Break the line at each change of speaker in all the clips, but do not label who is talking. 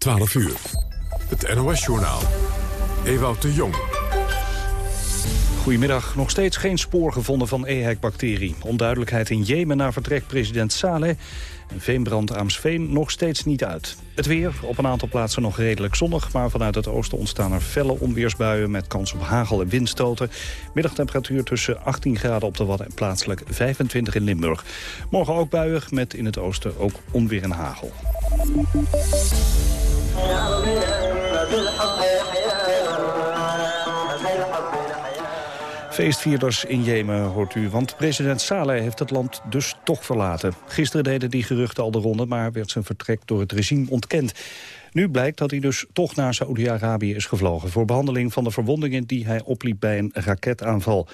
12 uur. Het NOS-journaal. Ewout de Jong.
Goedemiddag. Nog steeds geen spoor gevonden van EHEC-bacterie. Onduidelijkheid in Jemen na vertrek president Saleh. En veenbrand Aamsveen nog steeds niet uit. Het weer, op een aantal plaatsen nog redelijk zonnig... maar vanuit het oosten ontstaan er felle onweersbuien... met kans op hagel en windstoten. Middagtemperatuur tussen 18 graden op de Wadden... en plaatselijk 25 in Limburg. Morgen ook buiig, met in het oosten ook onweer en hagel. Feestvierders in Jemen hoort u, want president Saleh heeft het land dus toch verlaten. Gisteren deden die geruchten al de ronde, maar werd zijn vertrek door het regime ontkend. Nu blijkt dat hij dus toch naar Saoedi-Arabië is gevlogen... voor behandeling van de verwondingen die hij opliep bij een raketaanval.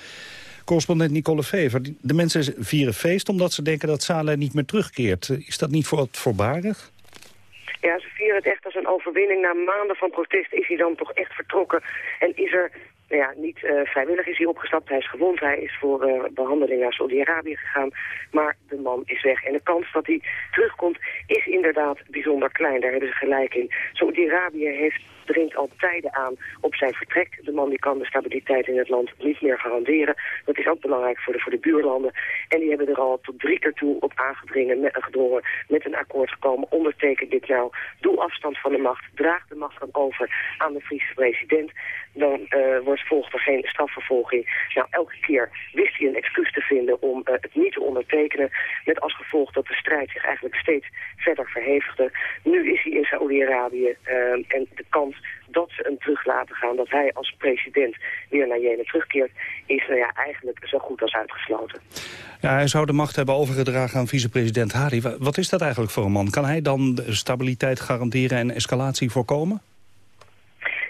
Correspondent Nicole Fever, de mensen vieren feest omdat ze denken dat Saleh niet meer terugkeert. Is dat niet voor wat voorbarig?
Ja, ze vieren het echt als een overwinning. Na maanden van protest is hij dan toch echt vertrokken. En is er nou ja, niet uh, vrijwillig is hij opgestapt. Hij is gewond. Hij is voor uh, behandeling naar Saudi-Arabië gegaan. Maar de man is weg. En de kans dat hij terugkomt is inderdaad bijzonder klein. Daar hebben ze gelijk in. Saudi-Arabië heeft dringt al tijden aan op zijn vertrek. De man die kan de stabiliteit in het land niet meer garanderen. Dat is ook belangrijk voor de, voor de buurlanden. En die hebben er al tot drie keer toe op aangedringen, met, gedrongen, met een akkoord gekomen. Onderteken dit nou. Doe afstand van de macht. Draag de macht dan over aan de Friese president. Dan uh, wordt, volgt er geen strafvervolging. Nou, elke keer wist hij een excuus te vinden om uh, het niet te ondertekenen. Met als gevolg dat de strijd zich eigenlijk steeds verder verhevigde. Nu is hij in Saoedi-Arabië uh, en de kans dat ze hem terug laten gaan, dat hij als president weer naar Jemen terugkeert, is nou ja, eigenlijk zo goed als uitgesloten.
Ja, hij zou de macht hebben overgedragen aan vicepresident Hadi. Wat is dat eigenlijk voor een man? Kan hij dan stabiliteit garanderen en escalatie voorkomen?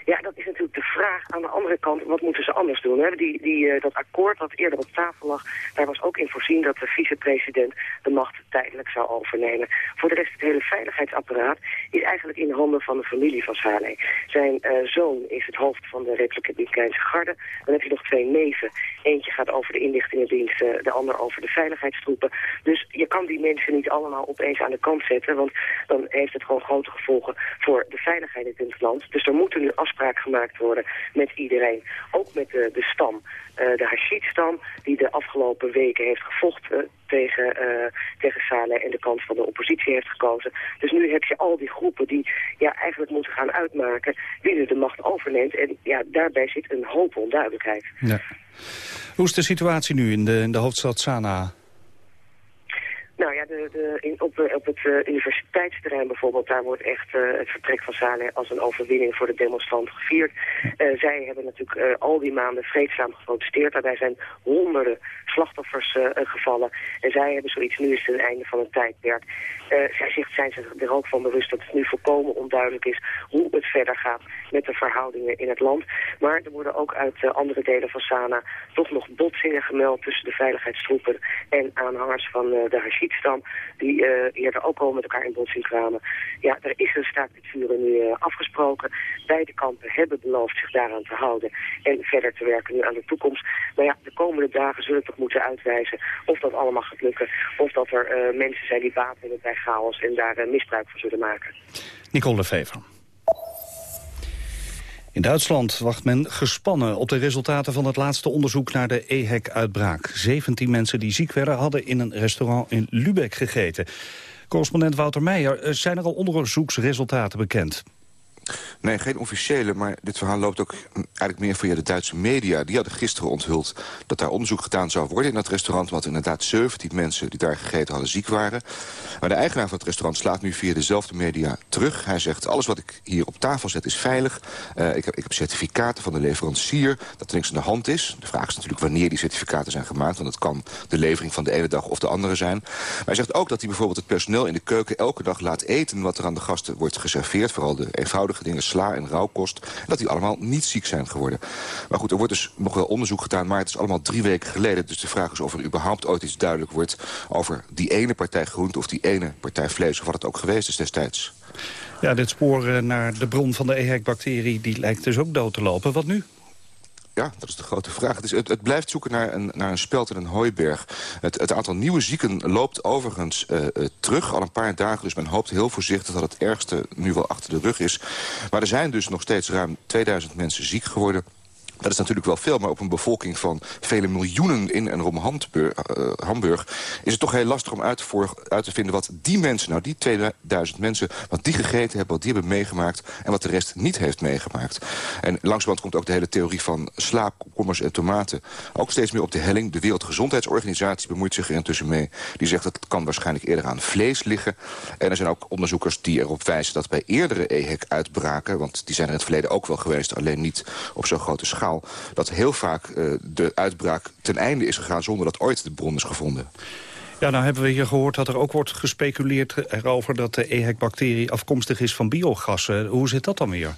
Ja, dat is natuurlijk de aan de andere kant, wat moeten ze anders doen? Hè? Die, die, uh, dat akkoord dat eerder op tafel lag, daar was ook in voorzien dat de vicepresident de macht tijdelijk zou overnemen. Voor de rest, het hele veiligheidsapparaat is eigenlijk in handen van de familie van Saleh. Zijn uh, zoon is het hoofd van de Republikeinse Garde. Dan heb je nog twee neven. Eentje gaat over de inlichtingendiensten, de ander over de veiligheidstroepen. Dus je kan die mensen niet allemaal opeens aan de kant zetten, want dan heeft het gewoon grote gevolgen voor de veiligheid in het land. Dus er moeten nu afspraken gemaakt worden met iedereen. Ook met de, de stam, uh, de Hashid-stam, die de afgelopen weken heeft gevochten tegen, uh, tegen Saleh en de kant van de oppositie heeft gekozen. Dus nu heb je al die groepen die ja, eigenlijk moeten gaan uitmaken wie nu de macht overneemt. En ja, daarbij zit een hoop onduidelijkheid. Ja.
Hoe is de situatie nu in de, in de hoofdstad Sanaa?
Nou ja, de, de, in, op, op het uh, universiteitsterrein bijvoorbeeld, daar wordt echt uh, het vertrek van Saleh als een overwinning voor de demonstranten gevierd. Uh, zij hebben natuurlijk al die maanden vreedzaam geprotesteerd. Daarbij zijn honderden slachtoffers gevallen. En zij hebben zoiets, nu is het het einde van een tijdperk. zij zegt, zijn ze er ook van bewust dat het nu volkomen onduidelijk is hoe het verder gaat met de verhoudingen in het land. Maar er worden ook uit andere delen van Sana toch nog botsingen gemeld tussen de veiligheidstroepen en aanhangers van de Hashid stam die uh, eerder ook al met elkaar in botsing kwamen. Ja, er is een staakt het vuren nu afgesproken. Beide kampen hebben beloofd zich daaraan te houden en verder te werken nu aan de toekomst. Maar ja, de komende dagen zullen toch moeten uitwijzen of dat allemaal gaat lukken. Of dat er mensen zijn die baat hebben bij chaos en daar misbruik van zullen maken.
Nicole Lefever. In Duitsland wacht men gespannen op de resultaten van het laatste onderzoek naar de EHEC-uitbraak. 17 mensen die ziek werden hadden in een restaurant in Lübeck gegeten. Correspondent Wouter Meijer, zijn er al onderzoeksresultaten bekend?
Nee, geen officiële, maar dit verhaal loopt ook eigenlijk meer via de Duitse media. Die hadden gisteren onthuld dat daar onderzoek gedaan zou worden in dat restaurant... want inderdaad 17 mensen die daar gegeten hadden ziek waren. Maar de eigenaar van het restaurant slaat nu via dezelfde media terug. Hij zegt, alles wat ik hier op tafel zet is veilig. Uh, ik, heb, ik heb certificaten van de leverancier dat er niks aan de hand is. De vraag is natuurlijk wanneer die certificaten zijn gemaakt... want het kan de levering van de ene dag of de andere zijn. Maar hij zegt ook dat hij bijvoorbeeld het personeel in de keuken... elke dag laat eten wat er aan de gasten wordt geserveerd. Vooral de eenvoudige dingen, sla en rauwkost. En dat die allemaal niet ziek zijn geworden. Maar goed, er wordt dus nog wel onderzoek gedaan... maar het is allemaal drie weken geleden. Dus de vraag is of er überhaupt ooit iets duidelijk wordt... over die ene partij groente of die ene partij vlees... of wat het ook geweest is destijds.
Ja, dit spoor naar de bron van de EHEC-bacterie... die lijkt dus ook dood te lopen. Wat nu?
Ja, dat is de grote vraag. Het, het, blijft zoeken naar een, naar een speld in een hooiberg. Het, het aantal nieuwe zieken loopt overigens uh, uh, terug al een paar dagen. Dus men hoopt heel voorzichtig dat het ergste nu wel achter de rug is. Maar er zijn dus nog steeds ruim 2000 mensen ziek geworden. Dat is natuurlijk wel veel, maar op een bevolking van vele miljoenen in en rond Hamburg, Hamburg... is het toch heel lastig om uit te, vinden wat die mensen, nou die 2000 mensen... wat die gegeten hebben, wat die hebben meegemaakt... en wat de rest niet heeft meegemaakt. En langzamerhand komt ook de hele theorie van slaap, komkommers en tomaten... ook steeds meer op de helling. De Wereldgezondheidsorganisatie bemoeit zich er intussen mee. Die zegt dat het kan waarschijnlijk eerder aan vlees liggen. En er zijn ook onderzoekers die erop wijzen dat bij eerdere EHEC-uitbraken... want die zijn er in het verleden ook wel geweest, alleen niet op zo'n grote schaal dat heel vaak uh, de uitbraak ten einde is gegaan... zonder dat ooit de bron is gevonden.
Ja, nou hebben we hier gehoord dat er ook wordt gespeculeerd erover... dat de EHEC-bacterie afkomstig is van biogassen. Hoe zit dat dan weer?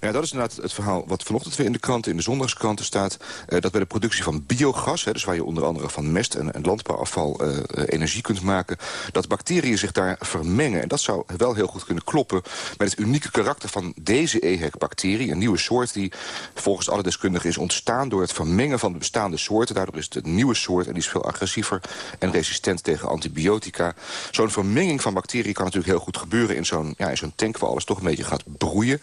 Ja, dat is inderdaad het verhaal wat vanochtend weer in de kranten, in de zondagskranten staat. Uh, dat bij de productie van biogas, hè, dus waar je onder andere van mest en, landbouwafval uh, energie kunt maken, dat bacteriën zich daar vermengen. En dat zou wel heel goed kunnen kloppen met het unieke karakter van deze EHEC-bacterie. Een nieuwe soort die volgens alle deskundigen is ontstaan door het vermengen van de bestaande soorten. Daardoor is het een nieuwe soort en die is veel agressiever en resistent tegen antibiotica. Zo'n vermenging van bacteriën kan natuurlijk heel goed gebeuren in zo'n ja, in zo'n tank waar alles toch een beetje gaat broeien.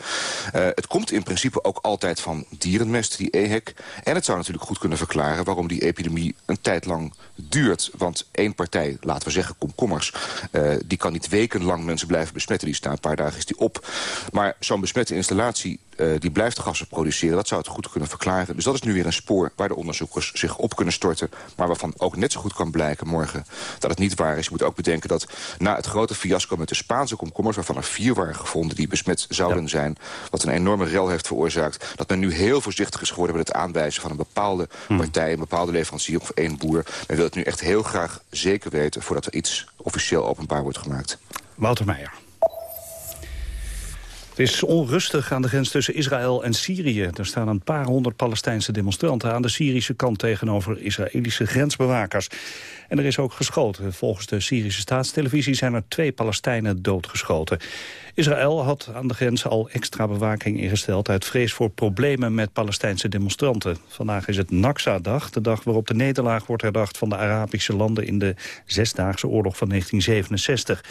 Het komt in principe ook altijd van dierenmest, die EHEC. En het zou natuurlijk goed kunnen verklaren waarom die epidemie een tijd lang duurt. Want één partij, laten we zeggen komkommers... Uh, die kan niet wekenlang mensen blijven besmetten. Die staan een paar dagen is die op. Maar zo'n besmette installatie uh, die blijft gassen produceren. Dat zou het goed kunnen verklaren. Dus dat is nu weer een spoor waar de onderzoekers zich op kunnen storten. Maar waarvan ook net zo goed kan blijken morgen dat het niet waar is. Je moet ook bedenken dat na het grote fiasco met de Spaanse komkommers... waarvan er vier waren gevonden die besmet zouden ja. zijn... wat een enorme rel heeft veroorzaakt... dat men nu heel voorzichtig is geworden met het aanwijzen van een bepaalde hmm. partij... een bepaalde leverancier of één boer. Men wil nu echt heel graag zeker weten... voordat er iets officieel openbaar wordt gemaakt.
Wouter Meijer. Het is onrustig aan de grens tussen Israël en Syrië. Er staan een paar honderd Palestijnse demonstranten aan de Syrische kant tegenover Israëlische grensbewakers. En er is ook geschoten. Volgens de Syrische staatstelevisie zijn er twee Palestijnen doodgeschoten. Israël had aan de grens al extra bewaking ingesteld uit vrees voor problemen met Palestijnse demonstranten. Vandaag is het Naksa-dag, de dag waarop de nederlaag wordt herdacht van de Arabische landen in de Zesdaagse Oorlog van 1967.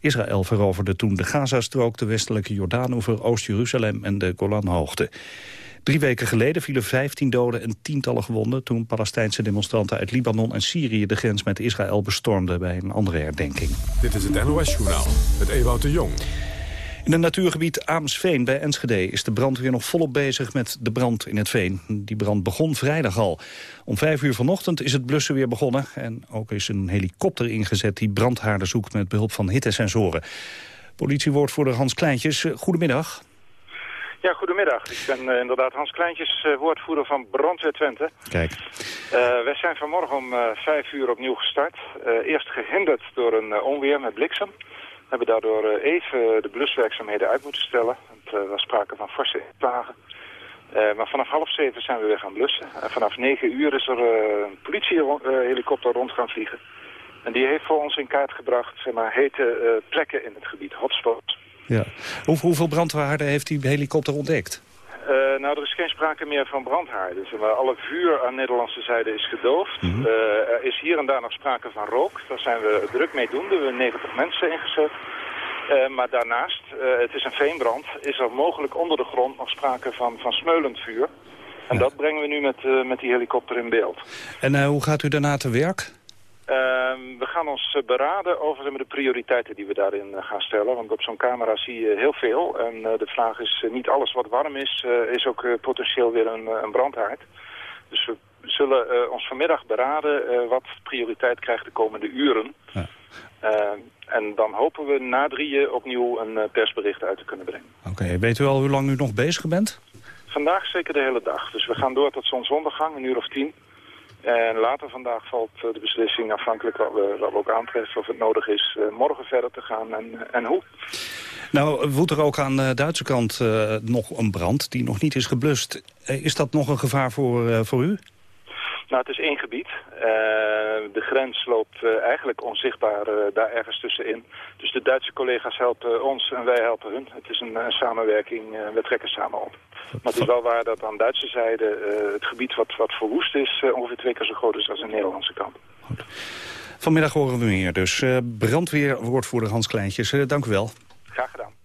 Israël veroverde toen de Gazastrook, de westelijke Jordaanoever, Oost-Jeruzalem en de Golanhoogte. Drie weken geleden vielen 15 doden en tientallen gewonden... toen Palestijnse demonstranten uit Libanon en Syrië de grens met Israël bestormden bij een andere herdenking.
Dit is het NOS-journaal met Ewout de Jong.
In het natuurgebied Aamsveen bij Enschede is de brandweer nog volop bezig met de brand in het veen. Die brand begon vrijdag al. Om vijf uur vanochtend is het blussen weer begonnen. En ook is een helikopter ingezet die brandhaarden zoekt met behulp van hittesensoren. Politiewoordvoerder Hans Kleintjes, goedemiddag.
Ja, goedemiddag. Ik ben uh, inderdaad Hans Kleintjes, uh, woordvoerder van Brandweer Twente.
Kijk.
Uh, wij zijn vanmorgen om vijf uur opnieuw gestart. eerst gehinderd door een onweer met bliksem. We hebben daardoor even de bluswerkzaamheden uit moeten stellen. Er was sprake van forse plagen. maar vanaf half zeven zijn we weer gaan blussen. En vanaf negen uur is er een politiehelikopter rond gaan vliegen. En die heeft voor ons in kaart gebracht zeg maar, hete plekken in het gebied, hotspots.
Ja. Hoe, hoeveel brandhaarden heeft die helikopter ontdekt?
Uh, nou, er is geen sprake meer van brandhaarden. Dus, alle vuur aan Nederlandse zijde is gedoofd. Mm -hmm. uh, er is hier en daar nog sprake van rook. Daar zijn we druk mee doen. We hebben 90 mensen ingezet. Uh, maar daarnaast, het is een veenbrand, is er mogelijk onder de grond nog sprake van, van smeulend vuur. En ja. dat brengen we nu met, met die helikopter in beeld.
En hoe gaat u daarna te werk?
Uh, we gaan ons beraden over de prioriteiten die we daarin gaan stellen. Want op zo'n camera zie je heel veel. En uh, de vraag is, niet alles wat warm is, is ook potentieel weer een, een, brandhaard. Dus we zullen ons vanmiddag beraden wat prioriteit krijgt de komende uren. Ja. en dan hopen we na drieën opnieuw een persbericht uit te kunnen brengen.
Oké, okay. weet u al hoe lang u nog bezig bent?
Vandaag zeker de hele dag. Dus we gaan door tot zonsondergang, een uur of tien. En later vandaag valt de beslissing, afhankelijk wat we, ook aantreffen... of het nodig is morgen verder te gaan en, en hoe.
Nou, woedt er ook aan de Duitse kant nog een brand die nog niet is geblust. Is dat nog een gevaar voor, voor u?
Nou, het is één gebied. Uh, de grens loopt uh, eigenlijk onzichtbaar uh, daar ergens tussenin. Dus de Duitse collega's helpen ons en wij helpen hun. Het is een, een samenwerking, we trekken samen op. Maar het is wel waar dat aan Duitse zijde het gebied wat, wat verwoest is... ongeveer twee keer zo groot is als aan de Nederlandse kant.
Goed. Vanmiddag horen we meer dus. brandweerwoordvoerder Hans Kleintjes, dank u wel.
Graag gedaan.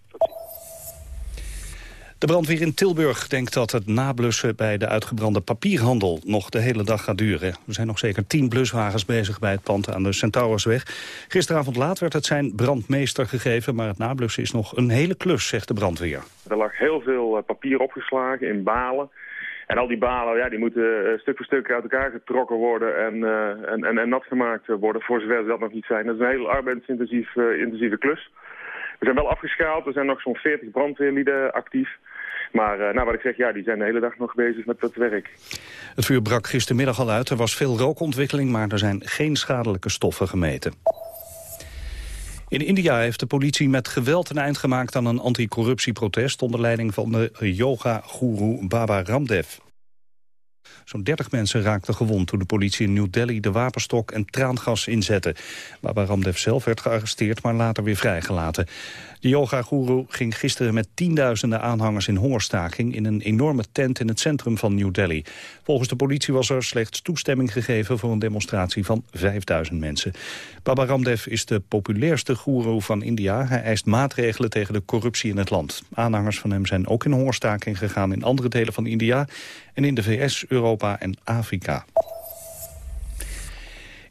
De brandweer in Tilburg denkt dat het nablussen bij de uitgebrande papierhandel nog de hele dag gaat duren. Er zijn nog zeker tien bluswagens bezig bij het pand aan de Centaurusweg. Gisteravond laat werd het zijn brandmeester gegeven, maar het nablussen is nog een hele klus, zegt de brandweer.
Er lag heel veel eh, papier opgeslagen in balen. En al die balen ja, die moeten eh, stuk voor stuk uit elkaar getrokken worden en, uh, en, en, en, nat gemaakt worden, voor zover ze dat nog niet zijn. Dat is een hele arbeidsintensieve intensieve klus. We zijn wel afgeschaald, er zijn nog zo'n 40 brandweerlieden actief. Maar uh, nou, wat ik zeg, ja, die zijn de hele dag nog bezig met dat werk.
Het vuur brak gistermiddag al uit. Er was veel rookontwikkeling, maar er zijn geen schadelijke stoffen gemeten. In India heeft de politie met geweld een eind gemaakt aan een anticorruptieprotest... onder leiding van de yoga-goeroe Baba Ramdev. Zo'n 30 mensen raakten gewond toen de politie in New Delhi de wapenstok en traangas inzette. Baba Ramdev zelf werd gearresteerd, maar later weer vrijgelaten. De yoga-goeroe ging gisteren met tienduizenden aanhangers in hongerstaking... in een enorme tent in het centrum van New Delhi. Volgens de politie was er slechts toestemming gegeven... voor een demonstratie van 5000 mensen. Baba Ramdev is de populairste goeroe van India. Hij eist maatregelen tegen de corruptie in het land. Aanhangers van hem zijn ook in hongerstaking gegaan in andere delen van India... en in de VS, Europa en Afrika.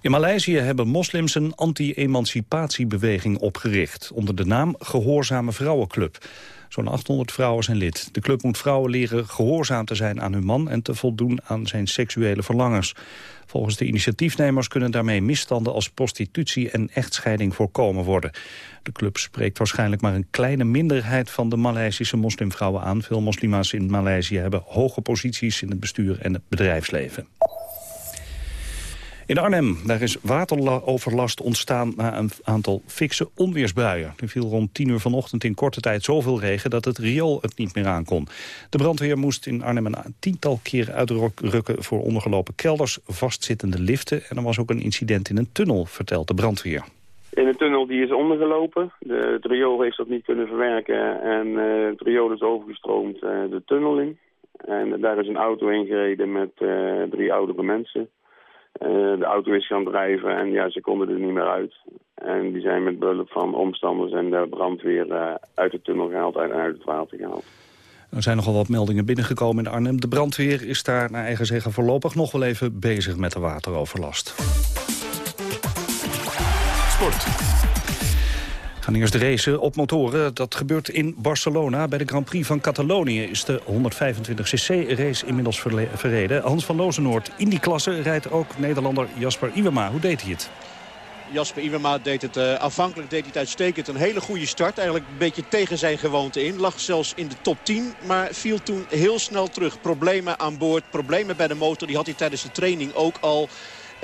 In Maleisië hebben moslims een anti-emancipatiebeweging opgericht... onder de naam Gehoorzame Vrouwenclub. Zo'n 800 vrouwen zijn lid. De club moet vrouwen leren gehoorzaam te zijn aan hun man... en te voldoen aan zijn seksuele verlangens. Volgens de initiatiefnemers kunnen daarmee misstanden als prostitutie en echtscheiding voorkomen worden. De club spreekt waarschijnlijk maar een kleine minderheid van de Maleisische moslimvrouwen aan. Veel moslima's in Maleisië hebben hoge posities in het bestuur en het bedrijfsleven. In Arnhem daar is wateroverlast ontstaan na een aantal fikse onweersbuien. Er viel rond 10 uur vanochtend in korte tijd zoveel regen dat het riool het niet meer aankon. De brandweer moest in Arnhem een tiental keer uitrukken voor ondergelopen kelders, vastzittende liften. En er was ook een incident in een tunnel, vertelt de brandweer.
In een tunnel die is ondergelopen. De, het riool heeft dat niet kunnen verwerken en uh, het riool is overgestroomd uh, de tunnel in. En daar is een auto ingereden met uh, drie oudere mensen. Eh, de auto is gaan drijven en ja, ze konden er niet meer uit. En die zijn met behulp van omstanders en de brandweer uh, uit de tunnel gehaald en uit het water gehaald.
Er zijn nogal wat meldingen binnengekomen in Arnhem. De brandweer is daar naar eigen zeggen voorlopig nog wel even bezig met de wateroverlast. Sport gaan eerst racen op motoren. Dat gebeurt in Barcelona. Bij de Grand Prix van Catalonië is de 125cc-race inmiddels verreden. Hans van Lozenoord in die klasse rijdt ook Nederlander Jasper Iwema. Hoe deed hij het?
Jasper Iwema deed het uh, afhankelijk deed hij het uitstekend. Een hele goede start. Eigenlijk een beetje tegen zijn gewoonte in. Lag zelfs in de top 10. Maar viel toen heel snel terug. Problemen aan boord. Problemen bij de motor. Die had hij tijdens de training ook al.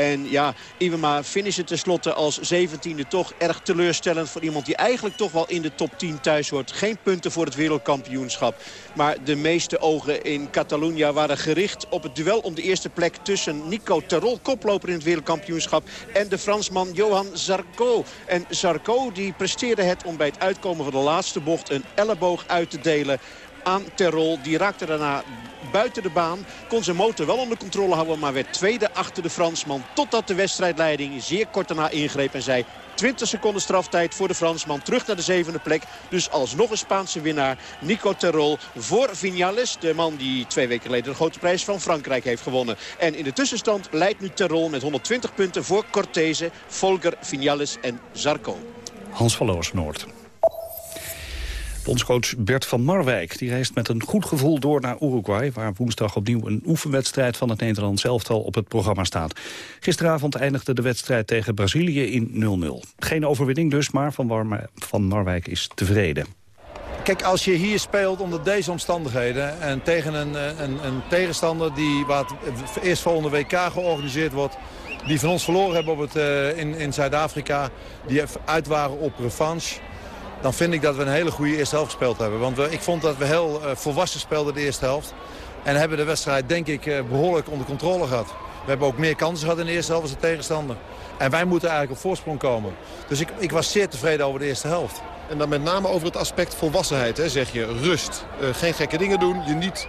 En ja, Iwema finishen tenslotte als 17e toch erg teleurstellend voor iemand die eigenlijk toch wel in de top 10 thuis hoort. Geen punten voor het wereldkampioenschap. Maar de meeste ogen in Catalunya waren gericht op het duel om de eerste plek tussen Nico Terol, koploper in het wereldkampioenschap, en de Fransman Johan Zarco. En Zarco die presteerde het om bij het uitkomen van de laatste bocht een elleboog uit te delen aan Terol. Die raakte daarna buiten de baan. Kon zijn motor wel onder controle houden, maar werd tweede achter de Fransman. Totdat de wedstrijdleiding zeer kort daarna ingreep en zei... 20 seconden straftijd voor de Fransman. Terug naar de zevende plek. Dus alsnog een Spaanse winnaar. Nico Terol voor Vinales. De man die twee weken geleden de grote prijs van Frankrijk heeft gewonnen. En in de tussenstand leidt nu Terol met 120 punten voor Cortese, Volker, Vinales en Zarco.
Hans van Noord. Bondscoach Bert van Marwijk die reist met een goed gevoel door naar Uruguay... waar woensdag opnieuw een oefenwedstrijd van het Nederlands elftal op het programma staat. Gisteravond eindigde de wedstrijd tegen Brazilië in 0-0. Geen overwinning dus, maar Van, Mar van Marwijk is tevreden.
Kijk, als je hier speelt onder deze omstandigheden... en tegen een, een, een tegenstander die wat eerst volgende WK georganiseerd wordt... die van ons verloren hebben op het, uh, in, in Zuid-Afrika... die uit waren op revanche dan vind ik dat we een hele goede eerste helft gespeeld hebben. Want ik vond dat we heel uh, volwassen speelden de eerste helft. En hebben de wedstrijd denk ik uh, behoorlijk onder controle gehad. We hebben ook meer kansen gehad in de eerste helft als de tegenstander. En wij moeten eigenlijk op voorsprong komen. Dus ik, ik was zeer tevreden over de eerste helft.
En dan met name over het aspect volwassenheid, hè, zeg je. Rust, uh, geen gekke dingen doen, je niet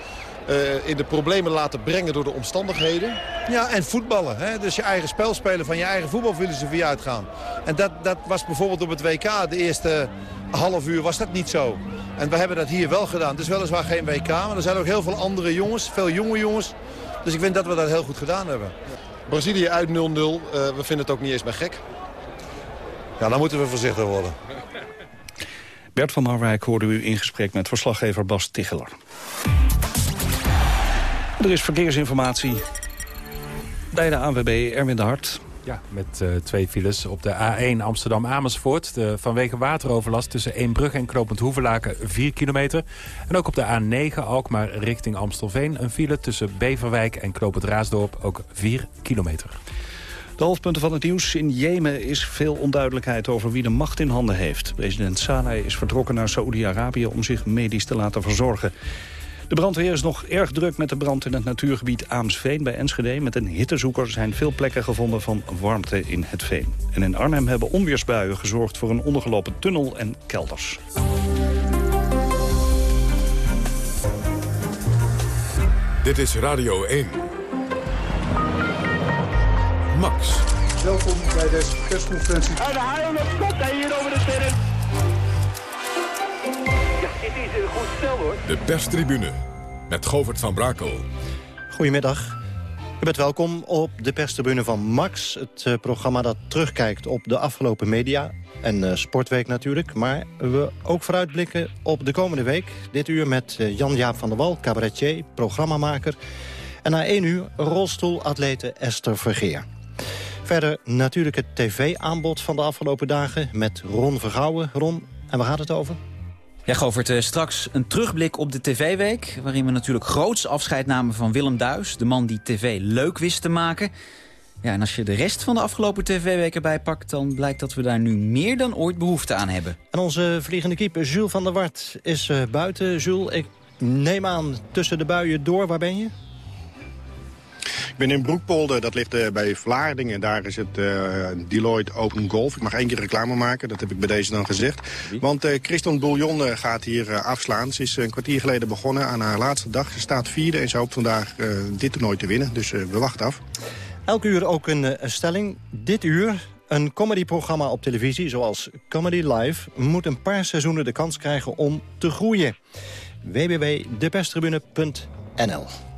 uh, in de problemen laten brengen door de omstandigheden.
Ja, en voetballen. Hè? Dus je eigen spel spelen, van je eigen voetbalfilosofie uitgaan. En dat, dat was bijvoorbeeld op het WK, de eerste half uur was dat niet zo. En we hebben dat hier wel gedaan. Het is weliswaar geen WK, maar er zijn ook heel veel andere jongens, veel jonge jongens. Dus ik vind dat we dat heel goed gedaan hebben.
Brazilië uit 0-0, uh, we vinden het ook niet eens meer gek.
Ja, dan moeten we voorzichtig worden.
Bert van Marwijk hoorde u in gesprek met verslaggever Bas Ticheler. Er is verkeersinformatie bij de ANWB Erwin de Hart.
Ja, met uh, twee files op de A1 Amsterdam-Amersfoort. Vanwege wateroverlast tussen Eembrug en Knopend Hoevelaken 4 kilometer. En ook op de A9 Alkmaar richting Amstelveen. Een file tussen Beverwijk en Knopend Raasdorp ook 4 kilometer.
De hoofdpunten van het nieuws. In Jemen is veel onduidelijkheid over wie de macht in handen heeft. President Saleh is vertrokken naar Saoedi-Arabië om zich medisch te laten verzorgen. De brandweer is nog erg druk met de brand in het natuurgebied Aamsveen bij Enschede. Met een hittezoeker zijn veel plekken gevonden van warmte in het veen. En in Arnhem hebben onweersbuien gezorgd voor een ondergelopen tunnel en kelders.
Dit is Radio 1. Max.
Welkom bij deze persconferentie.
En de haal komt hij hier over de terrein. Dit is een goed stel hoor.
De perstribune met Govert van Brakel.
Goedemiddag. U bent welkom op de perstribune van Max. Het uh, programma dat terugkijkt op de afgelopen media. En uh, Sportweek natuurlijk. Maar we ook vooruitblikken op de komende week. Dit uur met uh, Jan-Jaap van der Wal, cabaretier, programmamaker. En na één uur rolstoelatlete Esther Vergeer. Verder natuurlijk het tv-aanbod van de afgelopen dagen met Ron Vergouwen. Ron, en waar gaat het over?
Ja, Govert, uh, straks een terugblik op de TV-week... waarin we natuurlijk groots afscheid namen van Willem Duis... de man die tv leuk wist te maken. Ja, en als je de rest van de afgelopen tv-week erbij pakt... dan blijkt dat we daar nu meer dan ooit behoefte aan hebben.
En onze vliegende keeper Jules van der Wart is uh, buiten. Jules, ik neem aan tussen de buien door. Waar ben je?
Ik ben in Broekpolder, dat ligt uh, bij Vlaardingen. Daar is het uh, Deloitte Open Golf. Ik mag één keer reclame maken, dat heb ik bij deze dan gezegd. Want uh, Christon Bouillon gaat hier afslaan. Ze is een kwartier geleden begonnen aan haar laatste dag. Ze staat vierde en ze hoopt vandaag dit toernooi te winnen. Dus we wachten af.
Elk uur ook een stelling. Dit uur een comedyprogramma op televisie, zoals Comedy Live... moet een paar seizoenen de kans krijgen om te groeien. www.deperstribune.nl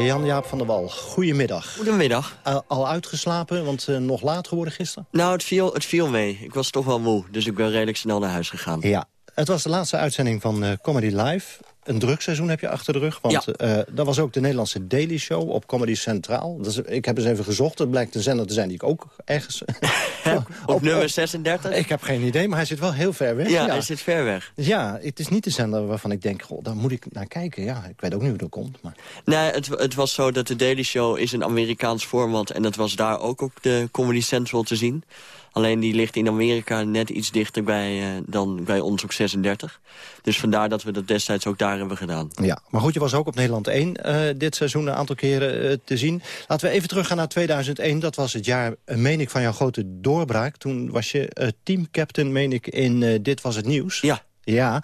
Jan-Jaap van der Wal, goedemiddag.
Goedemiddag.
Uh, al uitgeslapen, want uh, nog laat geworden gisteren?
Nou, het viel, het viel mee. Ik was toch wel moe, dus ik ben redelijk snel naar huis gegaan.
Ja, het was de laatste uitzending van uh, Comedy Live. Een drugseizoen heb je achter de rug. Want ja. uh, dat was ook de Nederlandse Daily Show op Comedy Centraal. Ik heb eens even gezocht. Het blijkt een zender te zijn die ik ook ergens...
op, op, nummer 36?
Ik heb geen idee, maar hij zit wel heel ver weg.
Ja, ja, hij zit ver weg.
Ja, het is niet de zender waarvan ik denk... Goh, daar moet ik naar kijken. Ja, ik weet ook niet hoe dat komt. Maar...
Nee, het, het was zo dat de Daily Show is een Amerikaans format... en dat was daar ook op de Comedy Central te zien. Alleen die ligt in Amerika net iets dichter bij, uh, dan bij ons op 36. Dus vandaar dat we dat destijds ook daar hebben gedaan.
Ja, maar goed, je was ook op Nederland 1 uh, dit seizoen een aantal keren uh, te zien. Laten we even teruggaan naar 2001. Dat was het jaar, meen ik, van jouw grote doorbraak. Toen was je teamcaptain, meen ik, in Dit Was Het Nieuws.
Ja.
Ja, en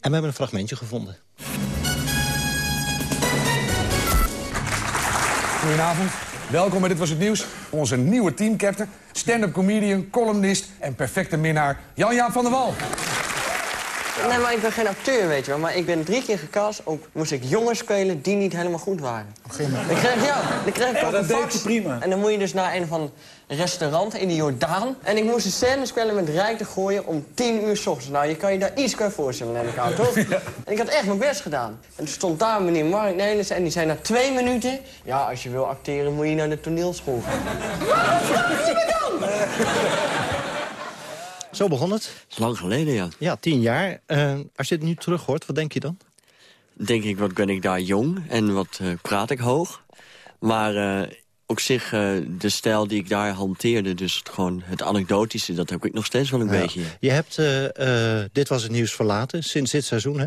we hebben een fragmentje gevonden.
Goedenavond. Welkom bij Dit Was Het Nieuws. Onze nieuwe teamcaptain, stand-up comedian, columnist en perfecte minnaar Jan-Jaap van der Wal.
Nee, maar ik ben geen acteur, weet je wel. Maar ik ben drie keer gecast. Ook moest ik jongens spelen die niet helemaal goed waren. Dan kreeg, ja, dan kreeg ik ook
dat
een
deed je prima.
En dan moet je dus naar een van restaurant in de Jordaan. En ik moest een scène spelen met Rijk te gooien om tien uur s ochtends. Nou, je kan je daar iets bij voorstellen, neem ik aan, toch? En ik had echt mijn best gedaan. En toen stond daar meneer Mark Nelissen en die zei na twee minuten... Ja, als je wil acteren moet je naar de toneelschool gaan.
Zo begon het.
Dat is lang geleden, ja.
Ja, tien jaar. Uh, als je het nu terug hoort, wat denk je dan?
Denk ik, wat ben ik daar jong en wat uh, praat ik hoog. Maar uh, op zich, de stijl die ik daar hanteerde... dus het, gewoon het anekdotische, dat heb ik nog steeds wel een
ja.
beetje.
Je hebt, Dit Was Het Nieuws verlaten, sinds dit seizoen, hè?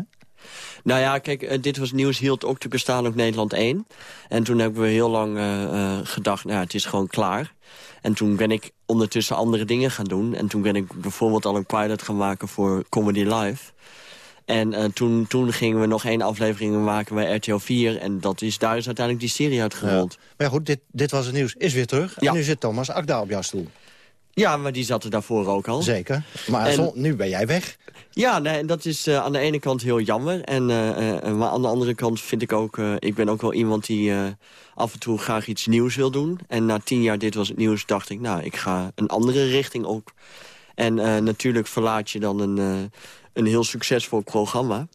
Nou ja, kijk, eh, dit was nieuws hield ook te bestaan op Nederland 1. En toen hebben we heel lang uh, gedacht, nou, het is gewoon klaar. En toen ben ik ondertussen andere dingen gaan doen. En toen ben ik bijvoorbeeld al een pilot gaan maken voor Comedy Live. En uh, toen, toen gingen we nog één aflevering maken bij RTL 4. En dat is, daar is uiteindelijk die serie uitgerold.
Ja. Maar ja, goed, dit, dit was het nieuws. Is weer terug.
Ja.
En nu zit Thomas Akda op jouw stoel.
Ja, maar die zat er daarvoor ook al.
Zeker. Maar
En-
nu ben jij weg.
Ja, nee, en dat is eh, aan de ene kant heel jammer. En, eh, eh, maar aan de andere kant vind ik ook... ik ben ook wel iemand die af en toe graag iets nieuws wil doen. En na tien jaar Dit Was Het Nieuws dacht ik... nou, ik ga een andere richting op. En natuurlijk verlaat je dan een, een heel succesvol programma.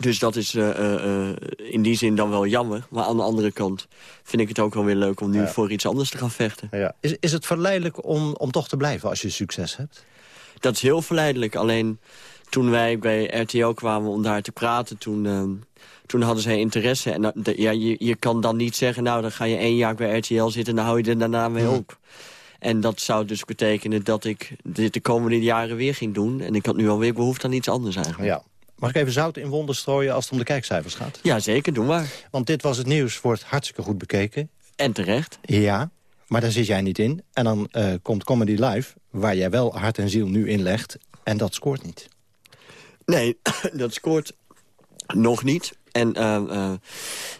Dus dat is eh, eh, eh, in die zin dan wel jammer. Maar aan de andere kant vind ik het ook wel weer leuk... om nu
Ja.
voor iets anders te gaan vechten.
Ja. Is, is het verleidelijk om, om toch te blijven als je succes hebt?
Dat is heel verleidelijk. Alleen toen wij bij RTO kwamen om daar te praten... toen, ehm, toen hadden zij interesse. En dat- ja, je, je kan dan niet zeggen... nou, dan ga je één jaar bij RTL zitten... en dan hou je er daarna mee op. En dat zou dus betekenen dat ik dit de komende jaren weer ging doen. En ik had nu alweer behoefte aan iets anders eigenlijk.
Ja. Mag ik even zout in wonden strooien als het om de kijkcijfers gaat?
Ja, zeker. Doe maar.
Want dit was het nieuws, wordt hartstikke goed bekeken.
En terecht.
Ja, maar daar zit jij niet in. En dan eh, komt Comedy Live, waar jij wel hart en ziel nu in legt. En dat scoort niet.
Nee, dat scoort nog niet. En eh, eh,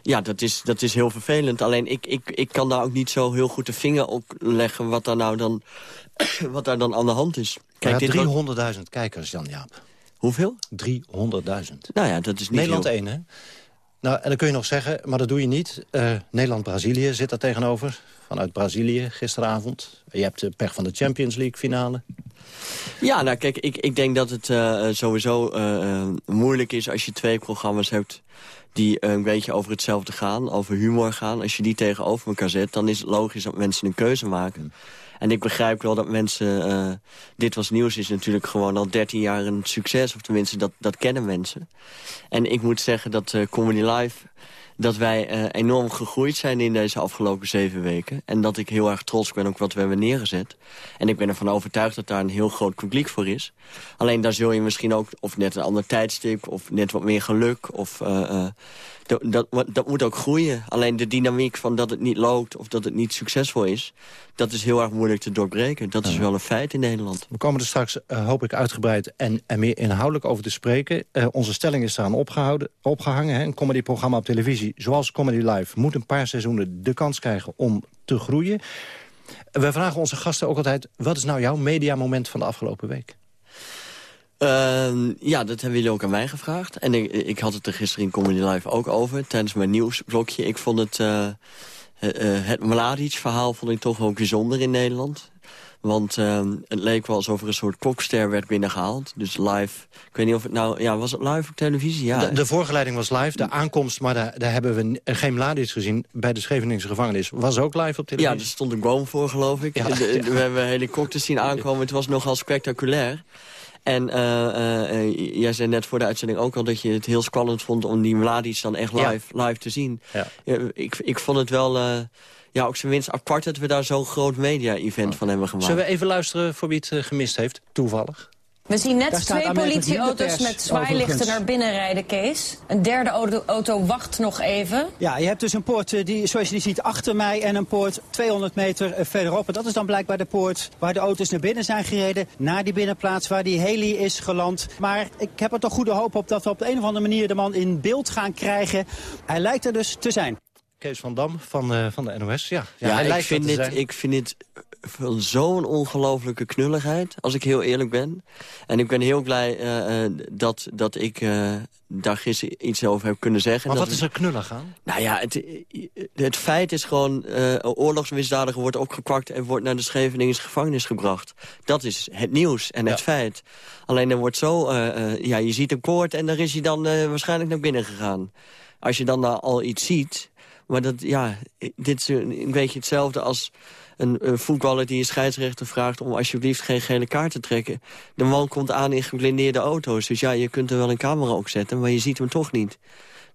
ja, dat is, dat is heel vervelend. Alleen ik, ik, ik kan daar ook niet zo heel goed de vinger op leggen... wat daar nou dan, wat daar dan aan de hand is.
Kijk,
was-
300.000 kijkers, Jan-Jaap.
Hoeveel?
300.000.
Nou ja, dat is niet
Nederland
heel-
1, hè? Nou, en dan kun je nog zeggen, maar dat doe je niet. Eh, Nederland-Brazilië zit daar tegenover. Vanuit Brazilië gisteravond. Je hebt de pech van de Champions League finale.
Ja, nou kijk, ik, ik denk dat het eh, sowieso eh, moeilijk is als je twee programma's hebt die een beetje over hetzelfde gaan, over humor gaan. Als je die tegenover elkaar zet, dan is het logisch dat mensen een keuze maken. En ik begrijp wel dat mensen... eh, Dit Was Nieuws is natuurlijk gewoon al 13 jaar een succes. Of tenminste, dat, dat kennen mensen. En ik moet zeggen dat eh, Comedy Live... dat wij eh, enorm gegroeid zijn in deze afgelopen zeven weken. En dat ik heel erg trots ben op wat we hebben neergezet. En ik ben ervan overtuigd dat daar een heel groot publiek voor is. Alleen daar zul je misschien ook of net een ander tijdstip... of net wat meer geluk. Of, eh, eh, dat, dat moet ook groeien. Alleen de dynamiek van dat het niet loopt of dat het niet succesvol is... dat is heel erg moeilijk te doorbreken. Dat is wel een feit in Nederland.
We komen er straks, eh, hoop ik, uitgebreid en, en meer inhoudelijk over te spreken. Eh, onze stelling is eraan opgehouden, opgehangen. Hè. Een comedyprogramma op televisie, zoals Comedy Live... moet een paar seizoenen de kans krijgen om te groeien. We vragen onze gasten ook altijd... wat is nou jouw mediamoment van de afgelopen week?
Ehm, ja, dat hebben jullie ook aan mij gevraagd. En ik, ik had het er gisteren in Comedy Live ook over, tijdens mijn nieuwsblokje. Ik vond het, uh, het Mladic-verhaal vond ik toch wel bijzonder in Nederland. Want uh, het leek wel alsof er een soort kokster werd binnengehaald. Dus live, ik weet niet of het nou... Ja, was het live op televisie? Ja.
De, de voorgeleiding was live, de aankomst, maar daar, daar hebben we geen Mladic gezien... bij de Scheveningse gevangenis. Was ook live op televisie?
Ja, er stond een boom voor, geloof ik.
Ja,
De- de-
ja.
We hebben helikopters zien aankomen. Het was nogal spectaculair. En eh, eh, eh, jij zei net voor de uitzending ook al dat je het heel spannend vond om die Mladic dan echt
Ja.
live, live te zien.
Ja.
Ik, ik vond het wel, ja, ook zijn winst apart dat we daar zo'n groot media-event van hebben gemaakt.
Zullen we even luisteren voor wie het gemist heeft, toevallig?
We zien net twee politieauto's met zwaailichten naar binnen rijden, Kees. Een derde auto, auto wacht nog even.
Ja, je hebt dus een poort eh, die, zoals je die ziet achter mij en een poort 200 meter eh, verderop. En dat is dan blijkbaar de poort waar de auto's naar binnen zijn gereden. Naar die binnenplaats waar die heli is geland. Maar ik heb er toch goede hoop op dat we op de een of andere manier de man in beeld gaan krijgen. Hij lijkt er dus te zijn.
Kees van Dam van, eh, van de NOS, ja.
Ja,
hij
ik,
lijkt
vind
er te
dit,
zijn.
ik vind dit van zo'n ongelofelijke knulligheid, als ik heel eerlijk ben. En ik ben heel blij eh, eh, dat, dat ik eh, daar gisteren iets over heb kunnen zeggen.
Maar wat is er knullig aan?
Nou ja, het, het feit is gewoon... eh oorlogsmisdadiger wordt opgepakt en wordt naar de Scheveningse gevangenis gebracht. Dat is het nieuws en het feit. Alleen er wordt zo... ja, je ziet een koord en daar is hij dan waarschijnlijk naar binnen gegaan. Als je dan daar al iets ziet... Maar dat, ja, dit is een beetje hetzelfde als een, een voetballer die een scheidsrechter vraagt... om alsjeblieft geen gele kaart te trekken. De man komt aan in geblindeerde auto's. Dus ja, je kunt er wel een camera op zetten, maar je ziet hem toch niet.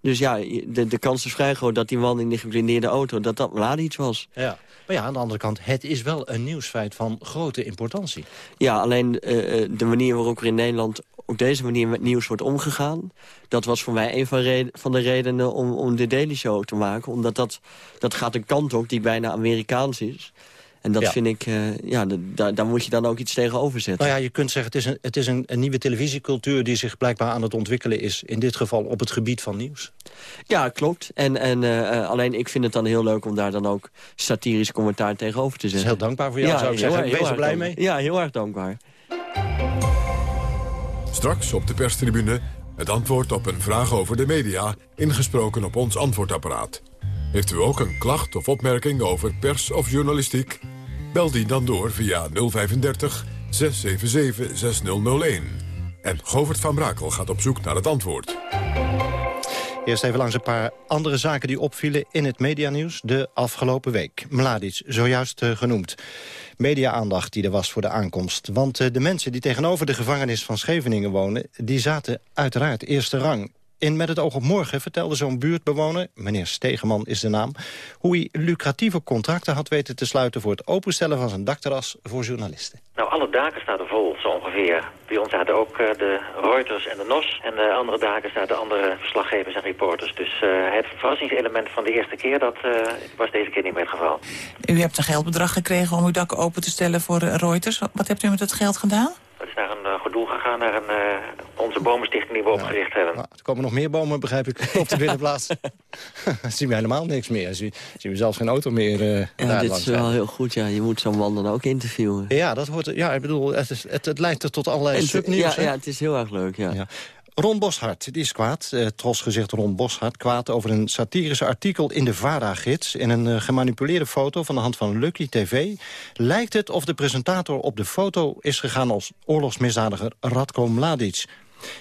Dus ja, de, de kans is vrij groot dat die man in die geblindeerde auto... dat dat Mladic was.
Ja. Maar ja, aan de andere kant, het is wel een nieuwsfeit van grote importantie.
Ja, alleen eh, eh, de manier waarop er in Nederland op deze manier met nieuws wordt omgegaan... dat was voor mij een van, van de redenen om, om de Daily Show te maken. Omdat dat, dat gaat een kant op die bijna Amerikaans is. En dat vind ik, uh, ja, daar moet je dan ook iets tegenover zetten.
Nou ja, je kunt zeggen, het is, een, het is een, een, nieuwe televisiecultuur... die zich blijkbaar aan het ontwikkelen is, in dit geval op het gebied van nieuws.
Ja, klopt. En, en uh, alleen ik vind het dan heel leuk om daar dan ook satirisch commentaar tegenover te zetten.
Dat is heel dankbaar voor jou, zou ik zeggen. Heel, Wees er blij mee.
Ja, heel erg dankbaar.
Straks op de perstribune het antwoord op een vraag over de media... ingesproken op ons antwoordapparaat. Heeft u ook een klacht of opmerking over pers of journalistiek? Bel die dan door via 035 677 6001. En Govert van Brakel gaat op zoek naar het antwoord.
Eerst even langs een paar andere zaken die opvielen in het medianieuws de afgelopen week. Mladic, zojuist uh, genoemd. Media-aandacht die er was voor de aankomst. Want uh, de mensen die tegenover de gevangenis van Scheveningen wonen... die zaten uiteraard eerste rang. In Met het oog op morgen vertelde zo'n buurtbewoner, meneer Stegeman is de naam... hoe hij lucratieve contracten had weten te sluiten... voor het openstellen van zijn dakterras voor journalisten.
Nou, alle daken staan er vol, zo ongeveer. Bij ons zaten ook uh, de Reuters en de NOS. En de andere daken zaten andere verslaggevers en reporters. Dus uh, het verrassingselement van de eerste keer, dat uh, was deze keer niet meer het geval.
U hebt een geldbedrag gekregen om uw dak open te stellen voor Reuters. Wat hebt u met het geld gedaan?
Het is naar een goed doel gegaan, naar een, onze bomenstichting die we opgericht hebben. Nou,
er komen nog meer bomen, begrijp ik, op de binnenplaats. zien we helemaal niks meer. Zien, zien we zelfs geen auto meer uh,
ja, Dit is wel heel goed, ja. Je moet zo'n man dan ook interviewen.
Ja, dat wordt, ja ik bedoel, het, is, het, het leidt er tot allerlei subnieuws.
Ja, ja, het is heel erg leuk, ja. ja.
Ron Boshart, die is kwaad. Uh, tros gezegd Ron Boshart, kwaad over een satirische artikel in de VARA-gids. In een uh, gemanipuleerde foto van de hand van Lucky TV... lijkt het of de presentator op de foto is gegaan als oorlogsmisdadiger Radko Mladic.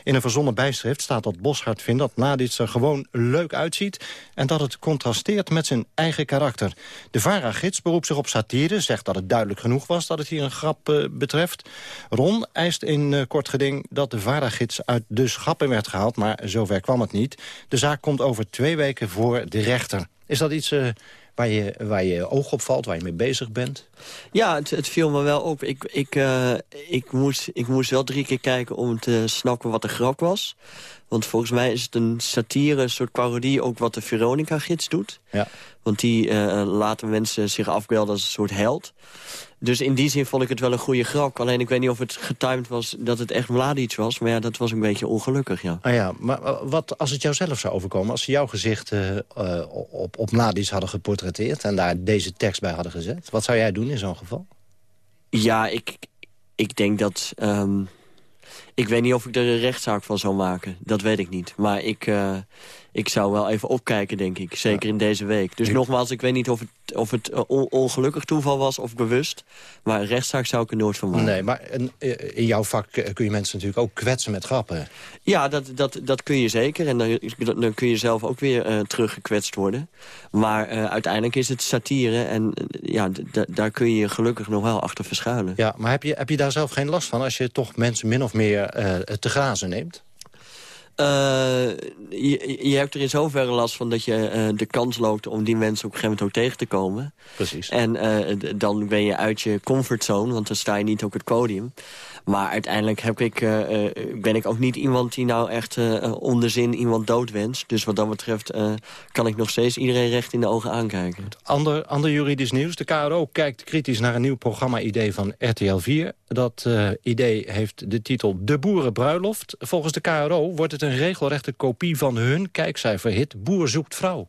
In een verzonnen bijschrift staat dat Boshart vindt dat Mladic er gewoon leuk uitziet... en dat het contrasteert met zijn eigen karakter. De VARA-gids beroept zich op satire, zegt dat het duidelijk genoeg was... dat het hier een grap uh, betreft. Ron eist in uh, kort geding dat de VARA-gids uit de schappen werd gehaald... maar zover kwam het niet. De zaak komt over twee weken voor de rechter. Is dat iets... Uh, waar je, waar je oog op valt, waar je mee bezig bent?
Ja, het, het viel me wel op. Ik, ik, uh, ik, moest, ik moest wel drie keer kijken om te snappen wat de grap was. Want volgens mij is het een satire, een soort parodie... ook wat de Veronica-gids doet. Ja. Want die uh, laten mensen zich afbeelden als een soort held. Dus in die zin vond ik het wel een goede grap. Alleen ik weet niet of het getimed was dat het echt Mladic was. Maar ja, dat was een beetje ongelukkig, ja.
Ah ja, maar wat als het jou zelf zou overkomen... als ze jouw gezicht uh, op, op Mladic hadden geportretteerd... en daar deze tekst bij hadden gezet... wat zou jij doen in zo'n geval?
Ja, ik, ik denk dat... Um, ik weet niet of ik er een rechtszaak van zou maken. Dat weet ik niet. Maar ik, uh, ik zou wel even opkijken, denk ik. Zeker in deze week. Dus nogmaals, ik weet niet of het, of het uh, ongelukkig toeval was of bewust. Maar rechtszaak zou ik er nooit van maken.
Nee, maar in, in jouw vak kun je mensen natuurlijk ook kwetsen met grappen.
Ja, dat, dat, dat kun je zeker. En dan, dan kun je zelf ook weer uh, teruggekwetst worden. Maar uh, uiteindelijk is het satire. En ja, daar kun je gelukkig nog wel achter verschuilen.
Ja, maar heb je, heb je daar zelf geen last van... als je toch mensen min of meer te grazen neemt?
Uh, je, je, hebt er in zoverre last van dat je uh, de kans loopt om die mensen op een gegeven moment ook tegen te komen.
Precies.
En uh, dan ben je uit je comfortzone, want dan sta je niet op het podium. Maar uiteindelijk heb ik, uh, ben ik ook niet iemand die nou echt uh, onder zin iemand doodwenst. Dus wat dat betreft kan ik nog steeds iedereen recht in de ogen aankijken.
Ander, ander juridisch nieuws. De KRO kijkt kritisch naar een nieuw programma-idee van RTL 4. Dat idee heeft de titel De Boerenbruiloft. Volgens de KRO wordt het een regelrechte kopie van hun kijkcijferhit Boer zoekt vrouw.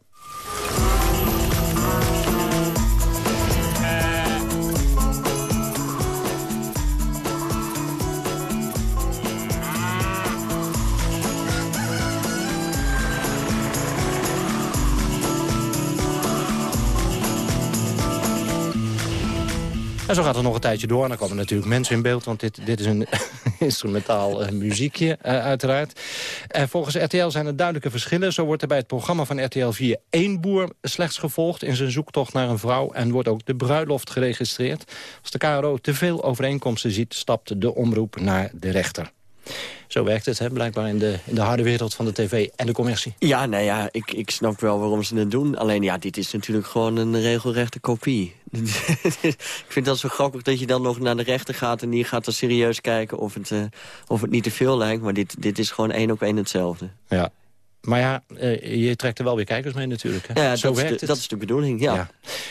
En zo gaat het nog een tijdje door. Dan komen natuurlijk mensen in beeld, want dit, dit is een instrumentaal uh, muziekje uh, uiteraard. En volgens RTL zijn er duidelijke verschillen. Zo wordt er bij het programma van RTL 4 één boer slechts gevolgd... in zijn zoektocht naar een vrouw en wordt ook de bruiloft geregistreerd. Als de KRO te veel overeenkomsten ziet, stapt de omroep naar de rechter. Zo werkt het, hè, blijkbaar in de, in de harde wereld van de tv en de commercie.
Ja, nou ja, ik, ik snap wel waarom ze het doen. Alleen ja, dit is natuurlijk gewoon een regelrechte kopie. ik vind dat zo grappig dat je dan nog naar de rechter gaat... en die gaat dan serieus kijken of het, uh, of het niet te veel lijkt. Maar dit, dit is gewoon één op één hetzelfde.
Ja, maar ja, uh, je trekt er wel weer kijkers mee natuurlijk. Hè?
Ja,
Zo
dat,
werkt
is de,
het.
dat is de bedoeling, ja.
Ja.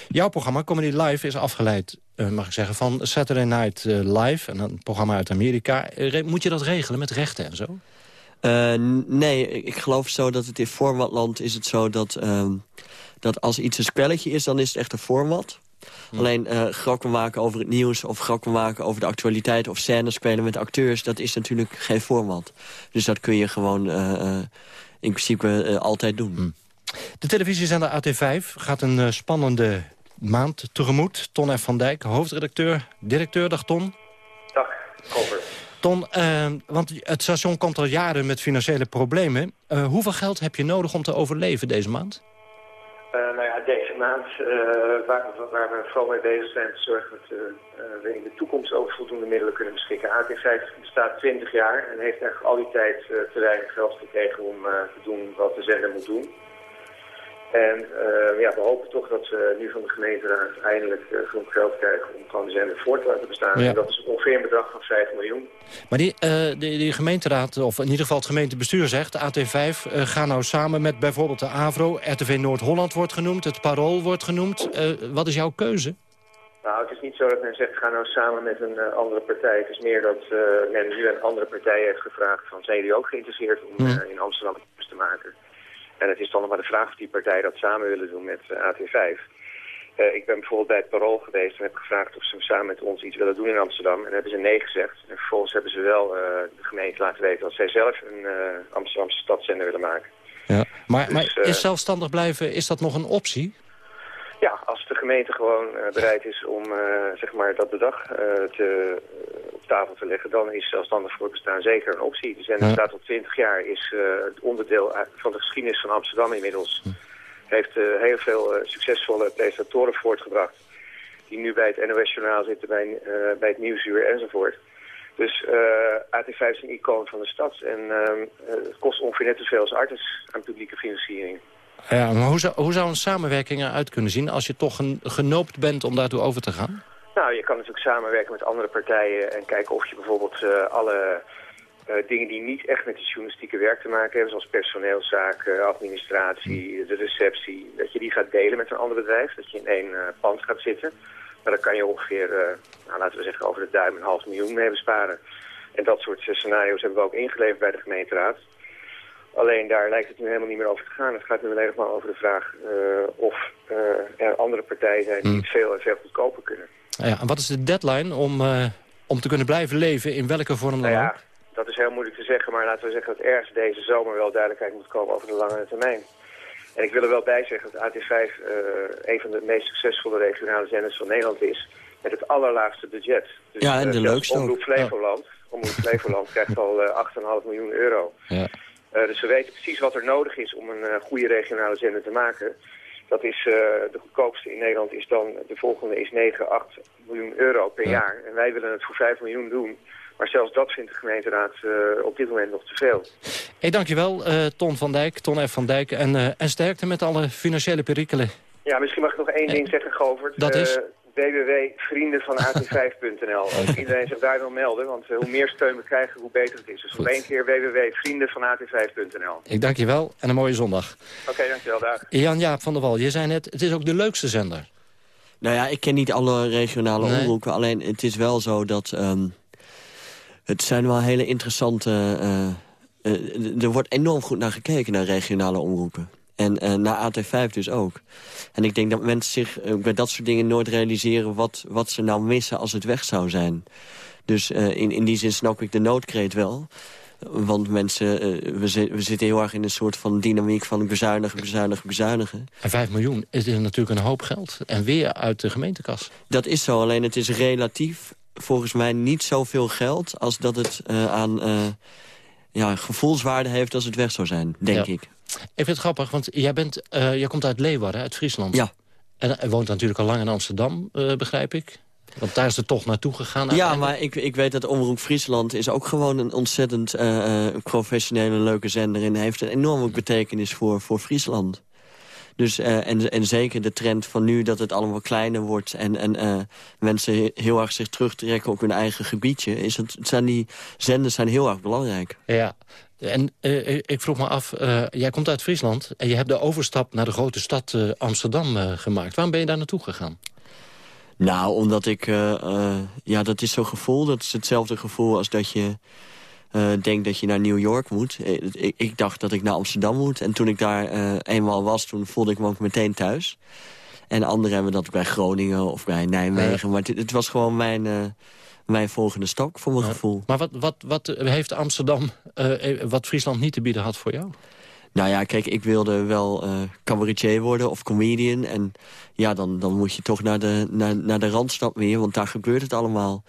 Jouw programma Comedy Live is afgeleid, uh, mag ik zeggen, van Saturday Night Live. En een programma uit Amerika. Moet je dat regelen met rechten en zo?
Uh, nee, ik geloof zo dat het in formatland is het zo dat, uh, dat als iets een spelletje is, dan is het echt een format. Hm. Alleen uh, grappen maken over het nieuws of grappen maken over de actualiteit... of scènes spelen met acteurs, dat is natuurlijk geen format. Dus dat kun je gewoon uh, in principe altijd doen.
Hm. De televisiezender AT5 gaat een spannende maand tegemoet. Ton F. van Dijk, hoofdredacteur, directeur. Dag Ton.
Dag, Koper.
Ton, uh, want het station komt al jaren met financiële problemen. Uh, hoeveel geld heb je nodig om te overleven deze maand?
Uh, nou ja, deze maand, waar, waar, we vooral mee bezig zijn... te zorgen dat we in de toekomst over voldoende middelen kunnen beschikken. AT5 bestaat 20 jaar en heeft eigenlijk al die tijd te weinig geld gekregen... om te doen wat de zender moet doen. En uh, ja, we hopen toch dat we nu van de gemeenteraad eindelijk uh, genoeg geld krijgen om gewoon de zender voor te laten bestaan. Ja. En dat is ongeveer een bedrag van 5 miljoen.
Maar die, uh, die, die, gemeenteraad, of in ieder geval het gemeentebestuur zegt, AT5, ga nou samen met bijvoorbeeld de AVRO, RTV Noord-Holland wordt genoemd, het Parool wordt genoemd. wat is jouw keuze?
Nou, het is niet zo dat men zegt, ga nou samen met een andere partij. Het is meer dat men nu een andere partij heeft gevraagd van, zijn jullie ook geïnteresseerd om
Hm.
in Amsterdam iets te maken? En het is dan nog maar de vraag of die partij dat samen willen doen met uh, AT5. Uh, ik ben bijvoorbeeld bij het Parool geweest en heb gevraagd of ze samen met ons iets willen doen in Amsterdam. En hebben ze nee gezegd. En vervolgens hebben ze wel uh, de gemeente laten weten dat zij zelf een Amsterdamse stadszender willen maken.
Ja. Maar,
Dus,
maar is zelfstandig blijven, is dat nog een optie?
Ja, als de gemeente gewoon bereid is om zeg maar dat bedrag te, tafel te leggen, dan is zelfstandig voor bestaan zeker een optie. De zender staat al twintig jaar, is uh, het onderdeel van de geschiedenis van Amsterdam inmiddels. Heeft uh, heel veel uh, succesvolle presentatoren voortgebracht. Die nu bij het NOS-journaal zitten, bij, bij het Nieuwsuur enzovoort. Dus AT5 is een icoon van de stad. En het kost ongeveer net zoveel als Artis aan publieke financiering.
Ja, maar hoe zou, hoe zou een samenwerking eruit kunnen zien als je toch genoopt bent om daartoe over te gaan?
Nou, je kan natuurlijk samenwerken met andere partijen en kijken of je bijvoorbeeld uh, alle uh, dingen die niet echt met het journalistieke werk te maken hebben, zoals personeelszaken, administratie, de receptie, dat je die gaat delen met een ander bedrijf, dat je in één uh, pand gaat zitten. Maar daar kan je ongeveer, nou, laten we zeggen, over de duim een half miljoen mee besparen. En dat soort scenario's hebben we ook ingeleverd bij de gemeenteraad. Alleen daar lijkt het nu helemaal niet meer over te gaan. Het gaat nu alleen nog maar over de vraag of er andere partijen zijn die het veel en veel goedkoper kunnen.
Ja, en wat is de deadline om, uh, om te kunnen blijven leven in welke vorm dan
nou ja? Dat is heel moeilijk te zeggen, maar laten we zeggen dat ergens deze zomer wel duidelijkheid moet komen over de lange termijn. En ik wil er wel bij zeggen dat AT5 uh, een van de meest succesvolle regionale zenders van Nederland is. Met het allerlaagste budget. Dus,
ja, en de
uh,
leukste
Omroep Flevoland, ja. Omroep Flevoland krijgt al uh, 8,5 miljoen euro.
Ja.
Uh, dus we weten precies wat er nodig is om een uh, goede regionale zender te maken. Dat is uh, de goedkoopste in Nederland is dan, de volgende is 9, 8 miljoen euro per
Ja.
jaar. En wij willen het voor 5 miljoen doen. Maar zelfs dat vindt de gemeenteraad uh, op dit moment nog te veel.
Hey, dankjewel, uh, Ton van Dijk, Ton F. van Dijk. En, uh, en sterkte met alle financiële perikelen.
Ja, misschien mag ik nog één ding zeggen, Govert.
Dat is?
www.vriendenvanat5.nl. Iedereen zich daar wil melden, want hoe meer steun we krijgen, hoe beter het is. Dus nog één keer www.vriendenvanat5.nl.
Ik dank je wel en een mooie zondag.
Oké, okay, dankjewel. Dag.
Jan-Jaap van der Wal, je zei net, het is ook de leukste zender.
Nou ja, ik ken niet alle regionale
Nee.
omroepen. Alleen het is wel zo dat... Um, het zijn wel hele interessante... Uh, uh, er wordt enorm goed naar gekeken, naar regionale omroepen. En uh, naar AT5 dus ook. En ik denk dat mensen zich uh, bij dat soort dingen nooit realiseren... Wat, wat ze nou missen als het weg zou zijn. Dus uh, in, in die zin snap ik de noodkreet wel. Want mensen, uh, we, zi we, zitten heel erg in een soort van dynamiek van bezuinigen, bezuinigen, bezuinigen.
En 5 miljoen is natuurlijk een hoop geld. En weer uit de gemeentekas.
Dat is zo, alleen het is relatief volgens mij niet zoveel geld... als dat het uh, aan ja, gevoelswaarde heeft als het weg zou zijn, denk
ja.
ik.
Ik vind het grappig, want jij, bent, uh, jij komt uit Leeuwarden, uit Friesland.
Ja.
En, en woont natuurlijk al lang in Amsterdam, begrijp ik. Want daar is het toch naartoe gegaan.
Ja, maar ik, ik weet dat Omroep Friesland is ook gewoon een ontzettend uh, professionele, leuke zender. En heeft een enorme betekenis voor, voor Friesland. Dus, uh, en, en zeker de trend van nu dat het allemaal kleiner wordt... en, en uh, mensen heel erg zich terugtrekken op hun eigen gebiedje... Is het, zijn die zenders zijn heel erg belangrijk.
Ja, en uh, ik vroeg me af, jij komt uit Friesland... en je hebt de overstap naar de grote stad Amsterdam gemaakt. Waarom ben je daar naartoe gegaan?
Nou, omdat ik... ja, dat is zo'n gevoel. Dat is hetzelfde gevoel als dat je uh, denk dat je naar New York moet. Eh, ik, ik, dacht dat ik naar Amsterdam moet. En toen ik daar eenmaal was, toen voelde ik me ook meteen thuis. En anderen hebben dat bij Groningen of bij Nijmegen. Maar het, het, was gewoon mijn, mijn volgende stap, voor mijn gevoel.
Maar wat, wat, wat heeft Amsterdam, wat Friesland niet te bieden had voor jou?
Nou ja, kijk, ik wilde wel uh, cabaretier worden of comedian. En ja, dan, dan moet je toch naar de, naar, naar de randstad meer, want daar gebeurt het allemaal.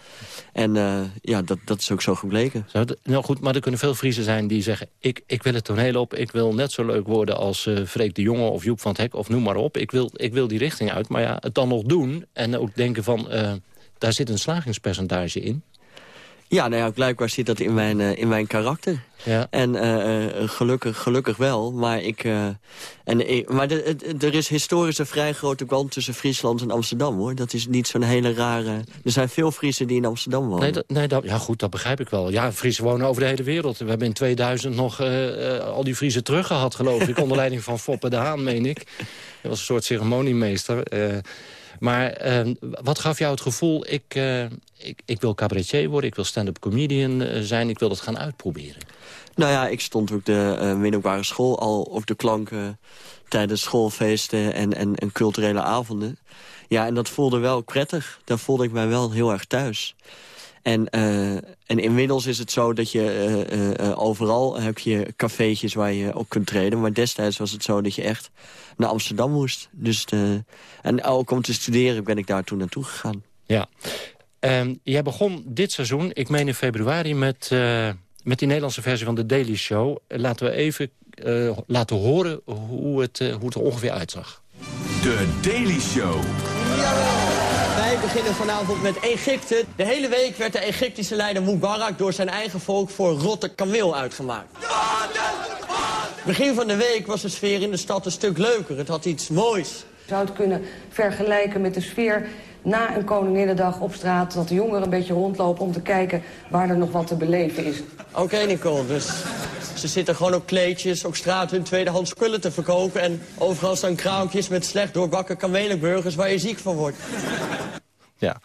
En uh, ja, dat, dat is ook zo gebleken.
Zo, nou goed, maar er kunnen veel Friesen zijn die zeggen... ik, ik wil het toneel op, ik wil net zo leuk worden als uh, Freek de Jonge of Joep van het Hek... of noem maar op, ik wil, ik wil die richting uit. Maar ja, het dan nog doen en ook denken van... daar zit een slagingspercentage in.
Ja, nou ja, blijkbaar zit dat in mijn, uh, in mijn karakter. Ja. En uh, gelukkig, gelukkig wel. Maar, ik, uh, en, ik, maar de, er is historisch een vrij grote band tussen Friesland en Amsterdam. hoor. Dat is niet zo'n hele rare... Er zijn veel Friesen die in Amsterdam wonen.
Nee, dat, nee dat, ja goed, dat begrijp ik wel. Ja, Friesen wonen over de hele wereld. We hebben in 2000 nog al die Friesen teruggehad, geloof ik. onder leiding van Foppe de Haan, meen ik. Dat was een soort ceremoniemeester. Maar uh, wat gaf jou het gevoel, ik, uh, ik, ik wil cabaretier worden... ik wil stand-up comedian uh, zijn, ik wil dat gaan uitproberen?
Nou ja, ik stond ook de middelbare school al op de klanken... tijdens schoolfeesten en, en, en culturele avonden. Ja, en dat voelde wel prettig. Daar voelde ik mij wel heel erg thuis. En, uh, en inmiddels is het zo dat je uh, uh, overal heb je cafeetjes waar je ook kunt treden. Maar destijds was het zo dat je echt naar Amsterdam moest. Dus de, en ook om te studeren ben ik daar toen naartoe gegaan.
Ja. Um, jij begon dit seizoen, ik meen in februari, met, met die Nederlandse versie van de Daily Show. Laten we even laten horen hoe het, hoe het er ongeveer uitzag.
De Daily Show.
Wij beginnen vanavond met Egypte. De hele week werd de Egyptische leider Mubarak door zijn eigen volk voor rotte kameel uitgemaakt. Begin van de week was de sfeer in de stad een stuk leuker. Het had iets moois.
Je zou het kunnen vergelijken met de sfeer na een Koninginnedag op straat... dat de jongeren een beetje rondlopen om te kijken waar er nog wat te beleven is.
Oké, Nicole, dus ze zitten gewoon op kleedjes, op straat hun tweedehands spullen te verkopen... en overal staan kraampjes met slecht doorbakken kamelenburgers waar je ziek van wordt.
Ja,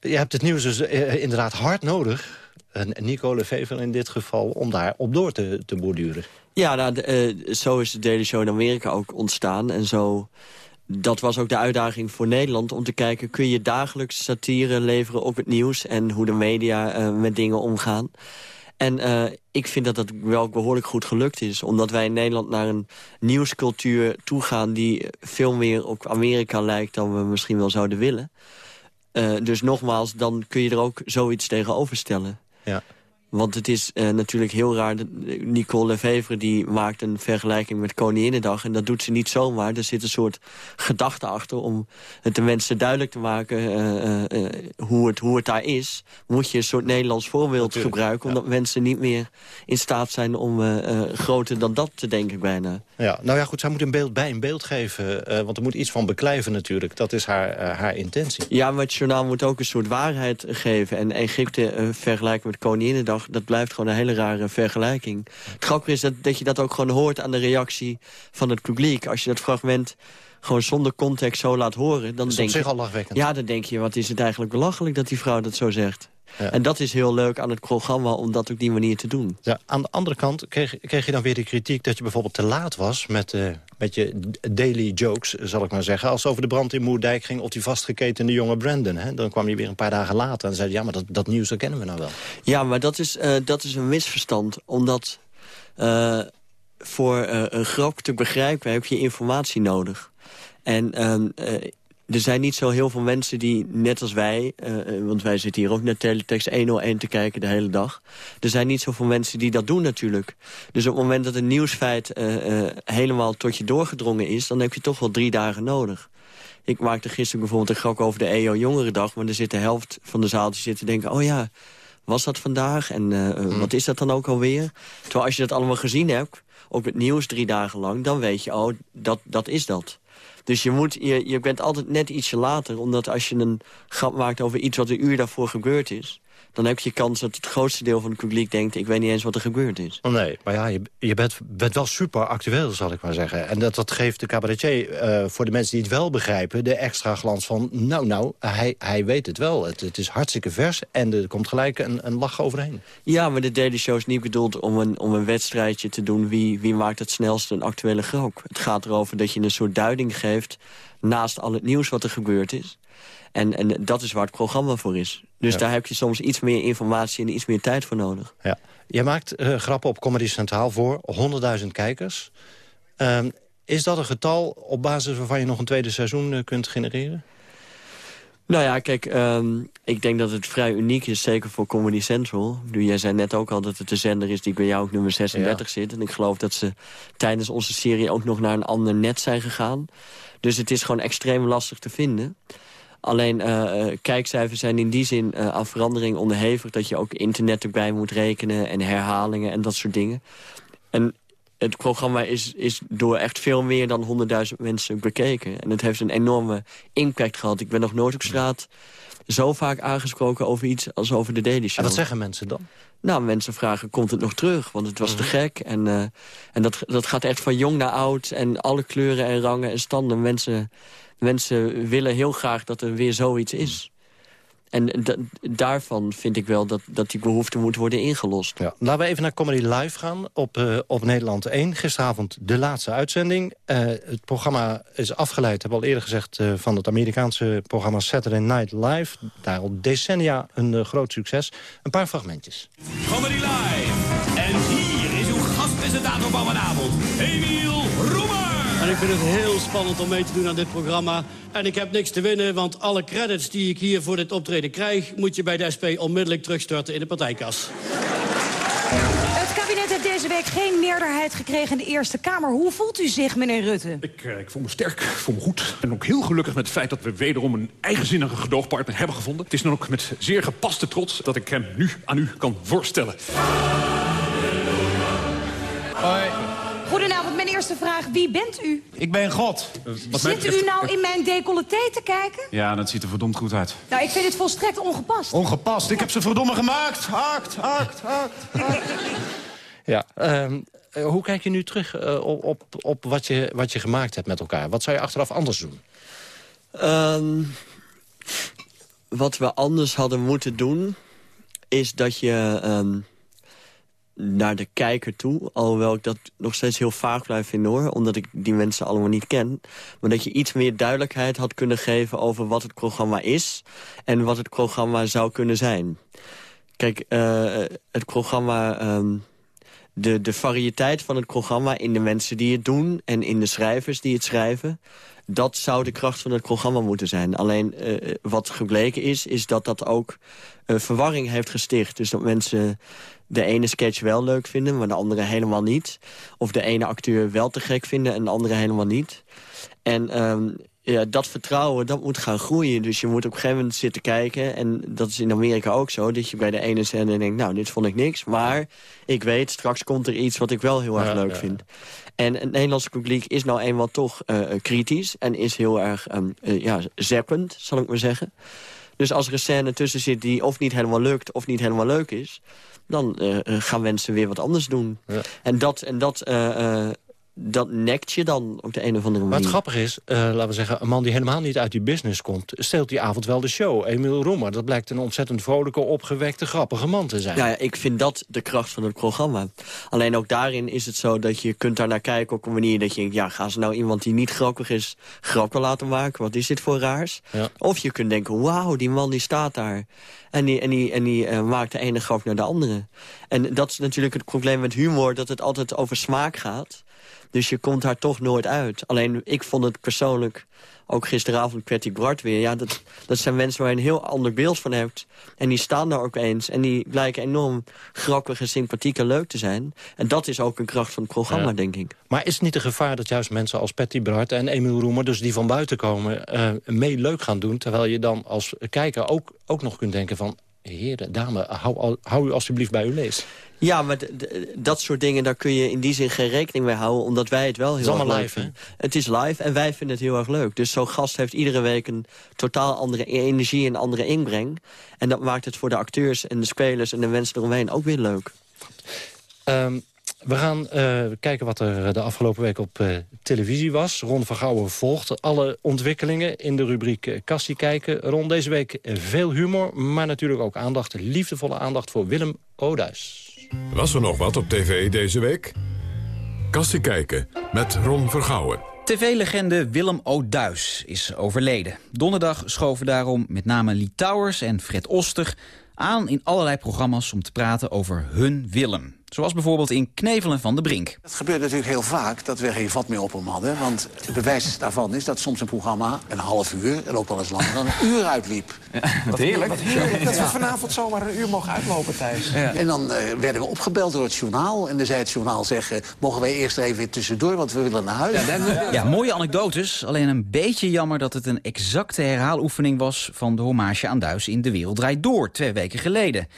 je hebt het nieuws dus uh, inderdaad hard nodig... En Nicole Vever in dit geval, om daar op door te, te borduren.
Ja, nou, de, uh, zo is de Daily Show in Amerika ook ontstaan. En zo, dat was ook de uitdaging voor Nederland om te kijken... kun je dagelijks satire leveren op het nieuws... en hoe de media uh, met dingen omgaan. En uh, ik vind dat dat wel behoorlijk goed gelukt is. Omdat wij in Nederland naar een nieuwscultuur toegaan... die veel meer op Amerika lijkt dan we misschien wel zouden willen. Uh, dus nogmaals, dan kun je er ook zoiets tegenover stellen.
Ja.
Want het is uh, natuurlijk heel raar. Nicole Lefevre die maakt een vergelijking met Koninginnedag. En dat doet ze niet zomaar. Er zit een soort gedachte achter om het de mensen duidelijk te maken uh, uh, hoe, het, hoe het daar is. Moet je een soort Nederlands voorbeeld natuurlijk, gebruiken. Omdat ja. mensen niet meer in staat zijn om groter dan dat te denken bijna.
Ja, nou ja, goed, zij moet een beeld bij een beeld geven. want er moet iets van beklijven natuurlijk. Dat is haar, haar intentie.
Ja, maar het journaal moet ook een soort waarheid geven. En Egypte vergelijken met Koninginnedag dat blijft gewoon een hele rare vergelijking. Het grappige is dat, dat je dat ook gewoon hoort aan de reactie van het publiek. Als je dat fragment gewoon zonder context zo laat horen... dan
is
denk
op zich
je,
al lachwekkend.
Ja, dan denk je, wat is het eigenlijk belachelijk dat die vrouw dat zo zegt. Ja. En dat is heel leuk aan het programma om dat op die manier te doen.
Ja, aan de andere kant kreeg, kreeg je dan weer de kritiek... dat je bijvoorbeeld te laat was met, uh, met je daily jokes, zal ik maar zeggen. Als het over de brand in Moerdijk ging of die vastgeketende jonge Brandon... Hè, dan kwam je weer een paar dagen later en zei ja, maar dat, dat nieuws dat kennen we nou wel.
Ja, maar dat is, uh, dat is een misverstand, omdat... Uh, voor een grap te begrijpen heb je informatie nodig. En er zijn niet zo heel veel mensen die, net als wij... Uh, want wij zitten hier ook naar Teletext 101 te kijken de hele dag. Er zijn niet zoveel mensen die dat doen natuurlijk. Dus op het moment dat een nieuwsfeit uh, uh, helemaal tot je doorgedrongen is... dan heb je toch wel drie dagen nodig. Ik maakte gisteren bijvoorbeeld een grap over de EO Jongerendag... maar er zit de helft van de zaal die zit te denken... oh ja, was dat vandaag? En uh, wat is dat dan ook alweer? Terwijl als je dat allemaal gezien hebt, ook het nieuws drie dagen lang... dan weet je, oh, dat, dat is dat. Dus je, moet, je, je bent altijd net ietsje later. Omdat als je een grap maakt over iets wat een uur daarvoor gebeurd is dan heb je kans dat het grootste deel van het publiek denkt... ik weet niet eens wat er gebeurd is.
Oh, nee, maar ja, je, je bent, bent wel super actueel, zal ik maar zeggen. En dat, dat geeft de cabaretier, uh, voor de mensen die het wel begrijpen... de extra glans van, nou, nou, hij, hij weet het wel. Het, het is hartstikke vers en er komt gelijk een, een lach overheen.
Ja, maar de Daily Show is niet bedoeld om een, om een wedstrijdje te doen... Wie, wie maakt het snelst een actuele grap. Het gaat erover dat je een soort duiding geeft... naast al het nieuws wat er gebeurd is. En, en dat is waar het programma voor is. Dus daar heb je soms iets meer informatie en iets meer tijd voor nodig.
Ja. Je maakt uh, grappen op Comedy Centraal voor 100.000 kijkers. Um, is dat een getal op basis waarvan je nog een tweede seizoen uh, kunt genereren?
Nou ja, kijk, um, ik denk dat het vrij uniek is, zeker voor Comedy Central. Nu, jij zei net ook al dat het de zender is die bij jou ook nummer 36 ja. zit. En ik geloof dat ze tijdens onze serie ook nog naar een ander net zijn gegaan. Dus het is gewoon extreem lastig te vinden. Alleen uh, kijkcijfers zijn in die zin uh, aan verandering onderhevig... dat je ook internet erbij moet rekenen en herhalingen en dat soort dingen. En het programma is, is door echt veel meer dan 100.000 mensen bekeken. En het heeft een enorme impact gehad. Ik ben nog nooit op straat zo vaak aangesproken over iets als over de Daily Show.
En wat zeggen mensen dan?
Nou, mensen vragen, komt het nog terug? Want het was te gek. En, uh, en dat, dat gaat echt van jong naar oud. En alle kleuren en rangen en standen. Mensen mensen willen heel graag dat er weer zoiets is. En daarvan vind ik wel dat, dat die behoefte moet worden ingelost.
Ja. Laten we even naar Comedy Live gaan op, uh, op Nederland 1. Gisteravond de laatste uitzending. Uh, het programma is afgeleid, heb al eerder gezegd... Uh, van het Amerikaanse programma Saturday Night Live. Daar al decennia een groot succes. Een paar fragmentjes.
Comedy Live. En hier is uw gastpresentator van vanavond, Emiel Roemer.
En ik vind het heel spannend om mee te doen aan dit programma. En ik heb niks te winnen, want alle credits die ik hier voor dit optreden krijg... moet je bij de SP onmiddellijk terugstorten in de partijkas.
Het kabinet heeft deze week geen meerderheid gekregen in de Eerste Kamer. Hoe voelt u zich, meneer Rutte?
Ik, uh, ik voel me sterk, ik voel me goed. Ik ben ook heel gelukkig met het feit dat we wederom een eigenzinnige gedoogpartner hebben gevonden. Het is dan ook met zeer gepaste trots dat ik hem nu aan u kan voorstellen.
Eerste vraag. Wie bent u?
Ik ben God.
Zit u nou in mijn decolleté te kijken?
Ja, dat ziet er verdomd goed uit.
Nou, ik vind het volstrekt ongepast.
Ongepast? Ik heb ze verdomme gemaakt. Hakt, hakt, hakt.
Ja, um, hoe kijk je nu terug uh, op, op wat, je, wat je gemaakt hebt met elkaar? Wat zou je achteraf anders doen?
Um, wat we anders hadden moeten doen... is dat je... Um, naar de kijker toe. Alhoewel ik dat nog steeds heel vaag blijf vinden hoor. Omdat ik die mensen allemaal niet ken. Maar dat je iets meer duidelijkheid had kunnen geven over wat het programma is. En wat het programma zou kunnen zijn. Kijk, uh, het programma... Um, de, de variëteit van het programma in de mensen die het doen... en in de schrijvers die het schrijven... dat zou de kracht van het programma moeten zijn. Alleen uh, wat gebleken is, is dat dat ook uh, verwarring heeft gesticht. Dus dat mensen de ene sketch wel leuk vinden, maar de andere helemaal niet. Of de ene acteur wel te gek vinden en de andere helemaal niet. En um, ja, dat vertrouwen, dat moet gaan groeien. Dus je moet op een gegeven moment zitten kijken. En dat is in Amerika ook zo. Dat je bij de ene zender denkt, nou, dit vond ik niks. Maar ik weet, straks komt er iets wat ik wel heel erg ja, leuk ja. vind. En het Nederlandse publiek is nou eenmaal toch uh, kritisch. En is heel erg um, uh, ja, zeppend, zal ik maar zeggen. Dus als er een scène tussen zit die of niet helemaal lukt... of niet helemaal leuk is dan uh, gaan mensen weer wat anders doen. Ja. En dat, en dat, uh, dat nekt je dan op de een of andere manier.
Maar het grappige is, laten we zeggen... een man die helemaal niet uit die business komt... steelt die avond wel de show. Emiel Roemer, dat blijkt een ontzettend vrolijke, opgewekte, grappige man te zijn.
Ja, ja, ik vind dat de kracht van het programma. Alleen ook daarin is het zo dat je kunt daar naar kijken... op een manier dat je denkt, ja, gaan ze nou iemand die niet grappig is... grappen laten maken? Wat is dit voor raars? Ja. Of je kunt denken, wauw, die man die staat daar... En die, en die, en die uh, maakt de ene grap naar de andere. En dat is natuurlijk het probleem met humor, dat het altijd over smaak gaat. Dus je komt daar toch nooit uit. Alleen ik vond het persoonlijk, ook gisteravond Patty Bart weer... Ja, dat, dat zijn mensen waar je een heel ander beeld van hebt. En die staan daar ook eens. En die blijken enorm grappig en sympathiek en leuk te zijn. En dat is ook een kracht van het programma,
Ja.
denk ik.
Maar is het niet een gevaar dat juist mensen als Patty Bart en Emiel Roemer... dus die van buiten komen, eh, mee leuk gaan doen... terwijl je dan als kijker ook, ook nog kunt denken van... heren, dame, hou, hou u alsjeblieft bij uw lees.
Ja, maar dat soort dingen, daar kun je in die zin geen rekening mee houden... omdat wij het wel heel erg leuk
live.
Het is live en wij vinden het heel erg leuk. Dus zo'n gast heeft iedere week een totaal andere energie en andere inbreng. En dat maakt het voor de acteurs en de spelers en de mensen eromheen ook weer leuk.
Ehm, we gaan eh, kijken wat er de afgelopen week op eh, televisie was. Ron van Gouwen volgt alle ontwikkelingen in de rubriek eh, Kassie kijken. Ron, deze week eh, veel humor, maar natuurlijk ook aandacht. Liefdevolle aandacht voor Willem Oduis.
Was er nog wat op tv deze week? Kastie kijken met Ron Vergouwen.
TV-legende Willem O'Duis is overleden. Donderdag schoven daarom met name Lee Towers en Fred Oster aan in allerlei programma's om te praten over hun Willem. Zoals bijvoorbeeld in Knevelen van de Brink.
Het gebeurt natuurlijk heel vaak dat we geen vat meer op hem hadden. Want het bewijs daarvan is dat soms een programma een half uur... en ook wel eens langer dan een uur uitliep.
Wat heerlijk.
Wat heerlijk,
Dat we
ja.
vanavond zomaar een uur mogen uitlopen, Thijs.
En dan eh, werden we opgebeld door het journaal. En dan zei het journaal zeggen... mogen wij eerst even tussendoor, want we willen naar huis.
Ja, mooie anekdotes. Alleen een beetje jammer dat het een exacte herhaaloefening was... van de hommage aan Duis in De Wereld Draait Door, twee weken geleden.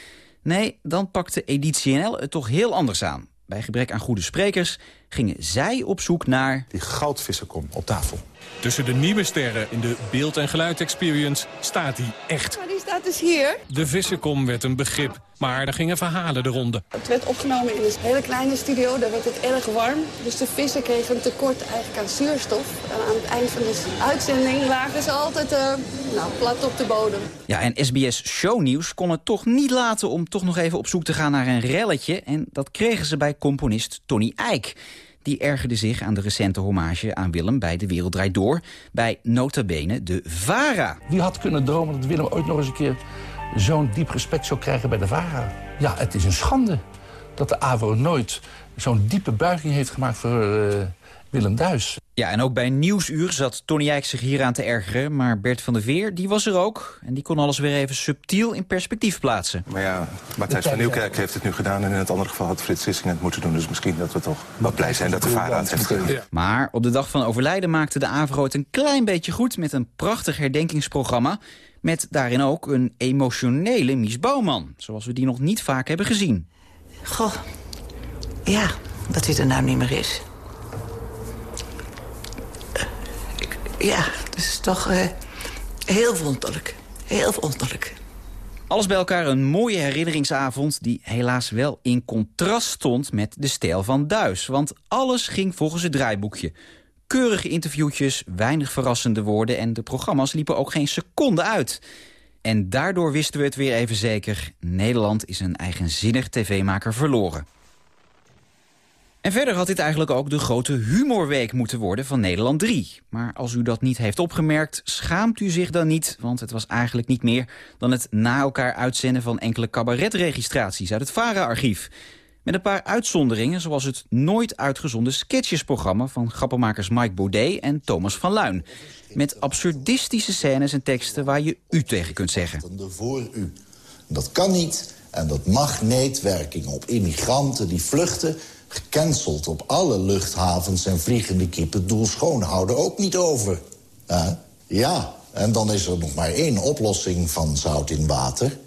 Nee, dan pakte Editie NL het toch heel anders aan. Bij gebrek aan goede sprekers gingen zij op zoek naar...
Die goudvissenkom op tafel.
Tussen de nieuwe sterren in de beeld- en geluid-experience staat hij echt.
Maar die staat dus hier.
De vissenkom werd een begrip, maar er gingen verhalen de ronde.
Het werd opgenomen in een hele kleine studio, daar werd het erg warm. Dus de vissen kregen een tekort eigenlijk aan zuurstof. En aan het eind van de uitzending lagen ze altijd eh, nou, plat op de bodem.
Ja, en SBS Shownieuws kon het toch niet laten om toch nog even op zoek te gaan naar een relletje. En dat kregen ze bij componist Tony Eijk. Die ergerde zich aan de recente hommage aan Willem bij De Wereld Door... bij nota bene de VARA.
Wie had kunnen dromen dat Willem ooit nog eens een keer zo'n diep respect zou krijgen bij de VARA? Ja, het is een schande dat de AVO nooit zo'n diepe buiging heeft gemaakt voor eh, Willem Duis.
Ja, en ook bij Nieuwsuur zat Tony Eijk zich hieraan te ergeren... maar Bert van der Veer, die was er ook. En die kon alles weer even subtiel in perspectief plaatsen.
Maar ja, Matthijs van Nieuwkerk heeft het nu gedaan... en in het andere geval had Frits Sissing het moeten doen. Dus misschien dat we toch wel blij zijn dat de VARA het heeft gedaan.
Maar op de dag van overlijden maakte de AVRO het een klein beetje goed... met een prachtig herdenkingsprogramma... met daarin ook een emotionele Mies Bouwman... zoals we die nog niet vaak hebben gezien.
Goh, ja, dat hij er nou niet meer is. Eh, ik- Ja, is toch eh, heel wonderlijk. Heel wonderlijk.
Alles bij elkaar een mooie herinneringsavond... die helaas wel in contrast stond met de stijl van Duis. Want alles ging volgens het draaiboekje. Keurige interviewtjes, weinig verrassende woorden... en de programma's liepen ook geen seconde uit. En daardoor wisten we het weer even zeker. Nederland is een eigenzinnig tv-maker verloren. En verder had dit eigenlijk ook de grote humorweek moeten worden van Nederland 3. Maar als u dat niet heeft opgemerkt, schaamt u zich dan niet... want het was eigenlijk niet meer dan het na elkaar uitzenden... van enkele cabaretregistraties uit het VARA-archief. Met een paar uitzonderingen, zoals het nooit uitgezonden sketchesprogramma... van grappenmakers Mike Baudet en Thomas van Luin. Met absurdistische scènes en teksten waar je u tegen kunt zeggen.
voor u. Dat kan niet en dat mag neetwerking op immigranten die vluchten... gecanceld op alle luchthavens en vliegende kippen doel schoonhouden ook niet over. Ja, en dan is er nog maar één oplossing van zout in water.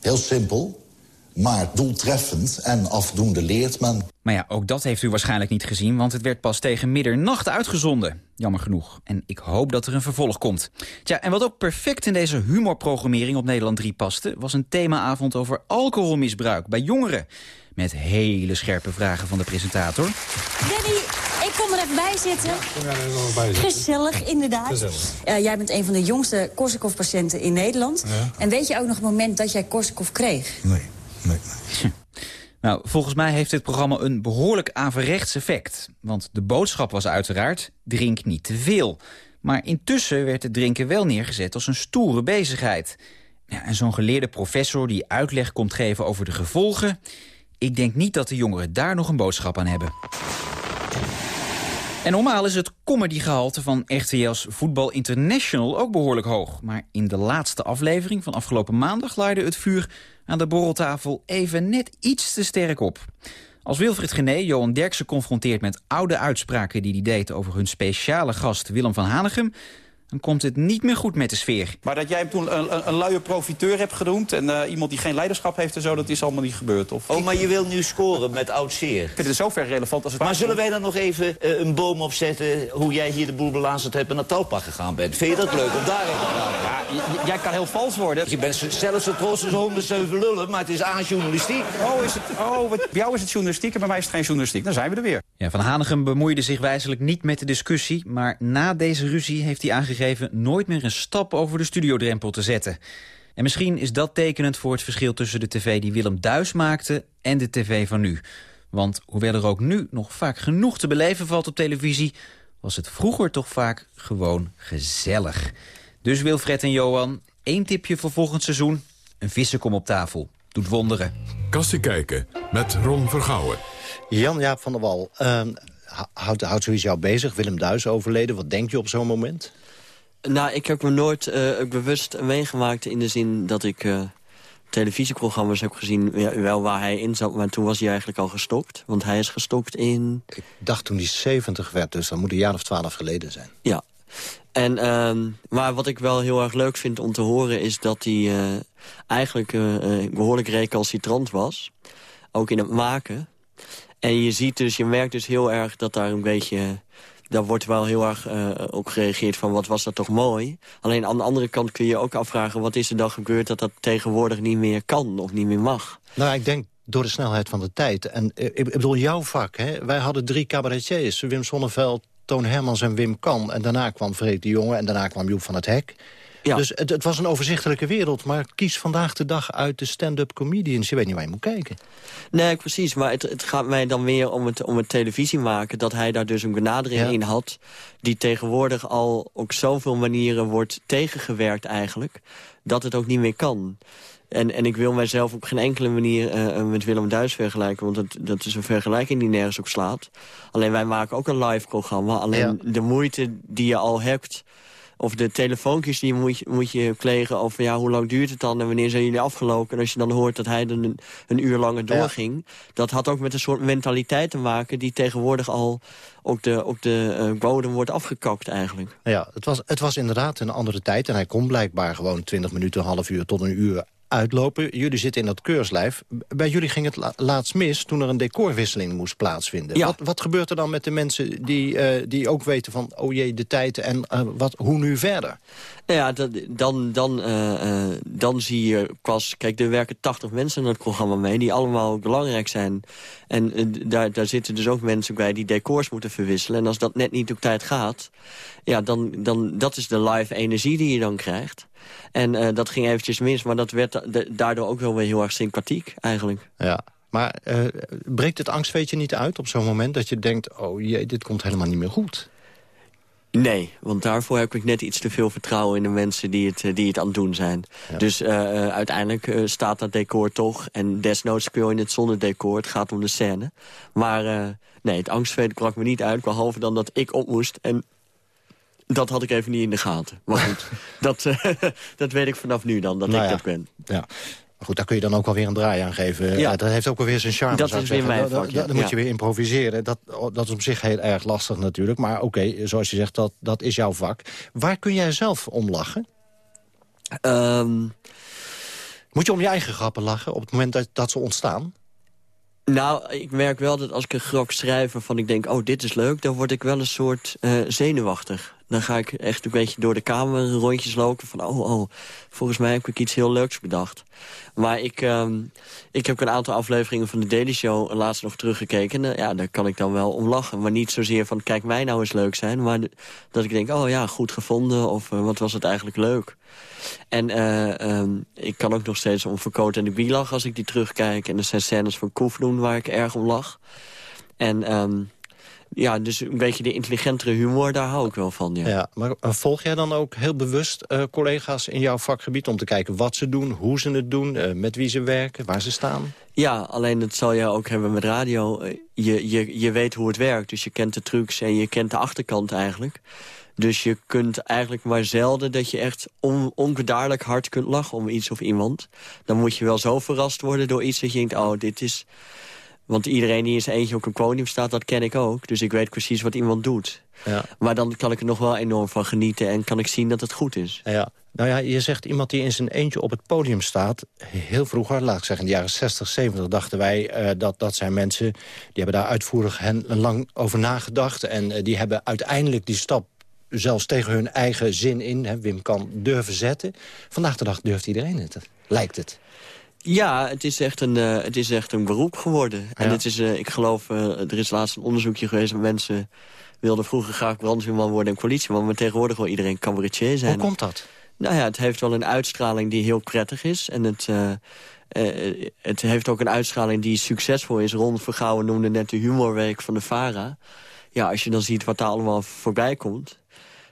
Heel simpel, maar doeltreffend en afdoende leert men.
Maar ja, ook dat heeft u waarschijnlijk niet gezien... want het werd pas tegen middernacht uitgezonden. Jammer genoeg. En ik hoop dat er een vervolg komt. Tja, en wat ook perfect in deze humorprogrammering op Nederland 3 paste... was een themaavond over alcoholmisbruik bij jongeren. Met hele scherpe vragen van de presentator.
Danny, ik kom er even bij zitten. Gezellig, inderdaad.
Gezellig.
Eh, jij bent een van de jongste Korsakoff-patiënten in Nederland. En weet je ook nog het moment dat jij Korsakoff kreeg?
Nou, volgens mij heeft dit programma een behoorlijk averechts effect. Want de boodschap was uiteraard, drink niet te veel. Maar intussen werd het drinken wel neergezet als een stoere bezigheid. Ja, en zo'n geleerde professor die uitleg komt geven over de gevolgen... ik denk niet dat de jongeren daar nog een boodschap aan hebben. En normaal is het comedygehalte van RTL's Voetbal International ook behoorlijk hoog. Maar in de laatste aflevering van afgelopen maandag laaide het vuur aan de borreltafel even net iets te sterk op. Als Wilfried Gené Johan Derksen confronteert met oude uitspraken die hij deed over hun speciale gast Willem van Hanegem, dan komt het niet meer goed met de sfeer.
Maar dat jij hem toen een, een, een luie profiteur hebt genoemd... en uh, iemand die geen leiderschap heeft en zo, dat is allemaal niet gebeurd. Of...
Oh, maar je wil nu scoren met oud zeer. Ik
vind het zover relevant als het
Maar zullen wij dan nog even uh, een boom opzetten... hoe jij hier de boel belazerd hebt en naar Talpa gegaan bent? Vind je dat leuk om daarin te gaan?
Ja, jij kan heel vals worden.
Je bent zelfs zo trots als 107 lullen, maar het is aan journalistiek.
Oh, is het, oh wat, bij jou is het journalistiek en bij mij is het geen journalistiek. Dan zijn we er weer.
Ja, van Hanegem bemoeide zich wijzelijk niet met de discussie... maar na deze ruzie heeft hij aangegeven nooit meer een stap over de studiodrempel te zetten. En misschien is dat tekenend voor het verschil tussen de tv die Willem Duis maakte en de tv van nu. Want hoewel er ook nu nog vaak genoeg te beleven valt op televisie... was het vroeger toch vaak gewoon gezellig. Dus Wilfred en Johan, één tipje voor volgend seizoen. Een vissenkom op tafel. Doet wonderen.
Kastie kijken met Ron Vergouwen.
Jan-Jaap van der Wal, uh, houdt, houdt zoiets jou bezig? Willem Duis overleden, wat denk je op zo'n moment?
Nou, ik heb me nooit uh, bewust meegemaakt in de zin dat ik uh, televisieprogramma's heb gezien. Ja, wel waar hij in zat, maar toen was hij eigenlijk al gestopt. Want hij is gestopt in...
Ik dacht toen hij 70 werd, dus dat moet een jaar of twaalf geleden zijn.
Ja. En, uh, maar wat ik wel heel erg leuk vind om te horen is dat hij uh, eigenlijk behoorlijk recalcitrant was. Ook in het maken. En je ziet dus, je merkt dus heel erg dat daar een beetje daar wordt wel heel erg uh, op gereageerd van wat was dat toch mooi. Alleen aan de andere kant kun je ook afvragen... wat is er dan gebeurd dat dat tegenwoordig niet meer kan of niet meer mag.
Nou, ik denk door de snelheid van de tijd. En uh, ik bedoel, jouw vak, hè? wij hadden drie cabaretiers. Wim Sonneveld, Toon Hermans en Wim Kan. En daarna kwam Freek de Jonge en daarna kwam Joep van het Hek. Ja. Dus het, het, was een overzichtelijke wereld. Maar kies vandaag de dag uit de stand-up comedians. Je weet niet waar je moet kijken.
Nee, precies. Maar het, het gaat mij dan meer om het, om het televisie maken. Dat hij daar dus een benadering ja. in had. Die tegenwoordig al op zoveel manieren wordt tegengewerkt eigenlijk. Dat het ook niet meer kan. En, en ik wil mijzelf op geen enkele manier uh, met Willem Duis vergelijken. Want dat, dat is een vergelijking die nergens op slaat. Alleen wij maken ook een live programma. Alleen ja. de moeite die je al hebt of de telefoontjes die moet je, moet je plegen over ja, hoe lang duurt het dan en wanneer zijn jullie afgelopen. En als je dan hoort dat hij dan een, een uur langer doorging. Ja. Dat had ook met een soort mentaliteit te maken die tegenwoordig al op de, op de uh, bodem wordt afgekakt eigenlijk.
Ja, het was, het was inderdaad een andere tijd en hij kon blijkbaar gewoon 20 minuten, een half uur tot een uur uitlopen. Jullie zitten in dat keurslijf. Bij jullie ging het la laatst mis toen er een decorwisseling moest plaatsvinden. Ja. Wat, wat gebeurt er dan met de mensen die, uh, die ook weten van... oh jee, de tijd en uh, wat, hoe nu verder?
Nou ja, dat, dan, dan, uh, dan zie je pas... Kijk, er werken 80 mensen in het programma mee... die allemaal belangrijk zijn. En daar, daar zitten dus ook mensen bij die decors moeten verwisselen. En als dat net niet op tijd gaat... ja, dan, dan dat is de live energie die je dan krijgt. En uh, dat ging eventjes mis, maar dat werd daardoor ook wel weer heel erg sympathiek eigenlijk.
Ja, maar uh, breekt het angstveetje niet uit op zo'n moment dat je denkt... oh jee, dit komt helemaal niet meer goed?
Nee, want daarvoor heb ik net iets te veel vertrouwen in de mensen die het, die het aan het doen zijn. Ja. Dus uh, uiteindelijk uh, staat dat decor toch. En desnoods speel je het zonder decor. Het gaat om de scène. Maar uh, nee, het angstveet brak me niet uit. Behalve dan dat ik op moest en dat had ik even niet in de gaten. Maar goed, dat, uh, dat weet ik vanaf nu dan, dat nou ik
ja.
dat ben.
Ja. Maar goed, daar kun je dan ook wel weer een draai aan geven. Ja. dat heeft ook wel weer zijn charme.
Dat is weer mijn vak,
Dan, dan moet je weer improviseren. Dat, dat is op zich heel erg lastig natuurlijk. Maar oké, okay, zoals je zegt, dat, dat is jouw vak. Waar kun jij zelf om lachen?
Um...
Moet je om je eigen grappen lachen op het moment dat, dat ze ontstaan?
Nou, ik merk wel dat als ik een grap schrijf waarvan ik denk... oh, dit is leuk, dan word ik wel een soort uh, zenuwachtig. Dan ga ik echt een beetje door de kamer rondjes lopen van... oh, oh, volgens mij heb ik iets heel leuks bedacht. Maar ik, um, ik heb een aantal afleveringen van de Daily Show laatst nog teruggekeken. En, ja, daar kan ik dan wel om lachen. Maar niet zozeer van, kijk mij nou eens leuk zijn. Maar dat ik denk, oh ja, goed gevonden. Of uh, wat was het eigenlijk leuk. En uh, ik kan ook nog steeds om Verkoot en de lachen als ik die terugkijk. En er zijn scènes van Koefdoen waar ik erg om lach. En... Um, ja, dus een beetje de intelligentere humor, daar hou ik wel van. Ja.
Ja, maar eh, volg jij dan ook heel bewust eh, collega's in jouw vakgebied... om te kijken wat ze doen, hoe ze het doen, eh, met wie ze werken, waar ze staan?
Ja, alleen dat zal jij ook hebben met radio. Je, je, je weet hoe het werkt, dus je kent de trucs en je kent de achterkant eigenlijk. Dus je kunt eigenlijk maar zelden dat je echt on, onbedaarlijk hard kunt lachen om iets of iemand. Dan moet je wel zo verrast worden door iets dat je denkt, oh, dit is... Want iedereen die in zijn eentje op een podium staat, dat ken ik ook. Dus ik weet precies wat iemand doet.
Ja.
Maar dan kan ik er nog wel enorm van genieten en kan ik zien dat het goed is.
Ja, nou ja, je zegt iemand die in zijn eentje op het podium staat. Heel vroeger, laat ik zeggen in de jaren 60, 70... dachten wij eh, dat dat zijn mensen... die hebben daar uitvoerig hen lang over nagedacht... en eh, die hebben uiteindelijk die stap zelfs tegen hun eigen zin in... Hè, Wim kan durven zetten. Vandaag de dag durft iedereen het, lijkt het.
Ja, het is echt een, eh, het is echt een beroep geworden. En het is, eh, ik geloof, eh, er is laatst een onderzoekje geweest... waar mensen wilden vroeger graag brandweerman worden en politieman... maar tegenwoordig wil iedereen cabaretier zijn.
Hoe komt dat?
Nou ja, het heeft wel een uitstraling die heel prettig is. En het, het heeft ook een uitstraling die succesvol is. Ron Vergouwen noemde net de humorweek van de VARA. Ja, als je dan ziet wat daar allemaal voorbij komt...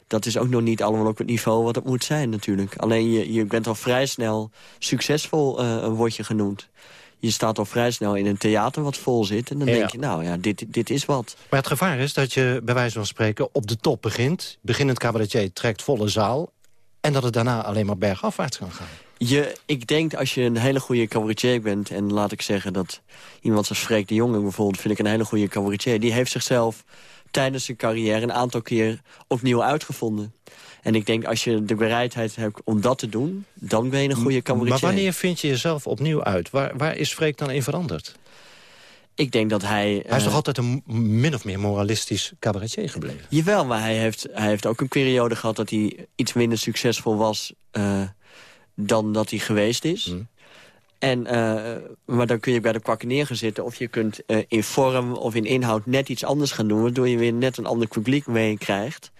dat is ook nog niet allemaal op het niveau wat het moet zijn natuurlijk. Alleen je, je bent al vrij snel succesvol, eh word je genoemd. Je staat al vrij snel in een theater wat vol zit... en dan
Ja.
denk je, nou ja, dit, dit is wat.
Maar het gevaar is dat je bij wijze van spreken op de top begint. Beginnend cabaretier trekt volle zaal. En dat het daarna alleen maar bergafwaarts kan gaan.
Je, ik denk als je een hele goede cabaretier bent... en laat ik zeggen dat iemand zoals Freek de Jonge bijvoorbeeld... vind ik een hele goede cabaretier. Die heeft zichzelf tijdens zijn carrière een aantal keer opnieuw uitgevonden. En ik denk als je de bereidheid hebt om dat te doen... dan ben je een goede cabaretier.
Maar wanneer vind je jezelf opnieuw uit? Waar, waar is Freek dan in veranderd?
Ik denk dat hij...
Hij is
eh,
toch altijd een min of meer moralistisch cabaretier gebleven?
Jawel, maar hij heeft, hij heeft ook een periode gehad... dat hij iets minder succesvol was eh, dan dat hij geweest is. En, eh, maar dan kun je bij de kwakken neergezitten... of je kunt eh, in vorm of in inhoud net iets anders gaan doen... waardoor je weer net een ander publiek meekrijgt.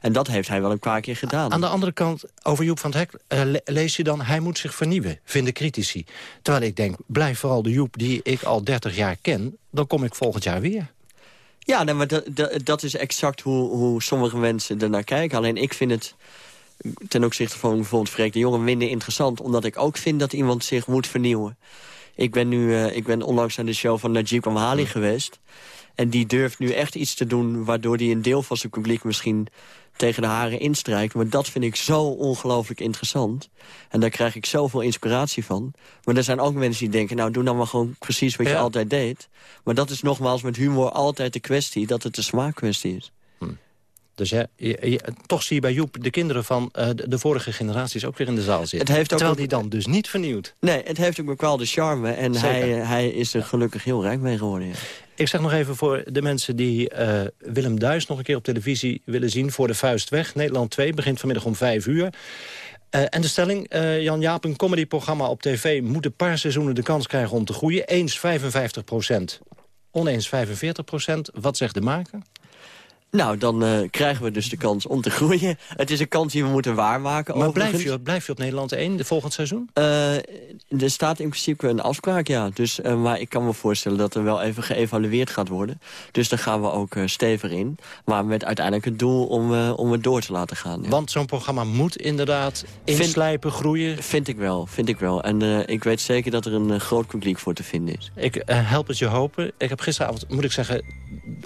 En dat heeft hij wel een paar keer gedaan.
Aan de andere kant, over Joep van het Hek, eh, le- lees je dan... hij moet zich vernieuwen, vinden critici. Terwijl ik denk, blijf vooral de Joep die ik al 30 jaar ken... dan kom ik volgend jaar weer.
Ja, nee, maar dat is exact hoe, hoe sommige mensen ernaar kijken. Alleen ik vind het ten opzichte van bijvoorbeeld Freek de Jonge minder interessant... omdat ik ook vind dat iemand zich moet vernieuwen. Ik ben, nu, eh, ik ben onlangs naar de show van Najib Amhali geweest. En die durft nu echt iets te doen... waardoor hij een deel van zijn publiek misschien tegen de haren instrijkt. Maar dat vind ik zo ongelooflijk interessant. En daar krijg ik zoveel inspiratie van. Maar er zijn ook mensen die denken... nou, doe dan maar gewoon precies wat je altijd deed. Maar dat is nogmaals met humor altijd de kwestie... dat het een smaakkwestie is.
Dus ja, je- je- toch zie je bij Joep de kinderen van eh, de, de vorige generaties ook weer in de zaal zitten.
Het heeft ook
Terwijl
een-
die dan dus niet vernieuwt.
Nee, het heeft ook bepaalde charme. En hij, eh, hij is er gelukkig heel rijk mee geworden. ja.
Ik zeg nog even voor de mensen die eh, Willem Duis nog een keer op televisie willen zien... voor de vuist weg. Nederland 2 begint vanmiddag om 5 uur. En de stelling, Jan Jaap, een comedyprogramma op tv... moet een paar seizoenen de kans krijgen om te groeien. Eens 55 procent, oneens 45 procent. Wat zegt de maker?
Nou, dan eh, krijgen we dus de kans om te groeien. Het is een kans die we moeten waarmaken.
Maar
overigens.
blijf je, blijf je op Nederland 1 de volgend seizoen?
Eh, er staat in principe een afspraak, ja. Dus, eh, maar ik kan me voorstellen dat er wel even geëvalueerd gaat worden. Dus daar gaan we ook stevig in. Maar met uiteindelijk het doel om, om het door te laten gaan. ja.
Want zo'n programma moet inderdaad inslijpen, groeien.
Vind ik wel, vind ik wel. En ik weet zeker dat er een groot publiek voor te vinden is.
Ik help het je hopen. Ik heb gisteravond, moet ik zeggen,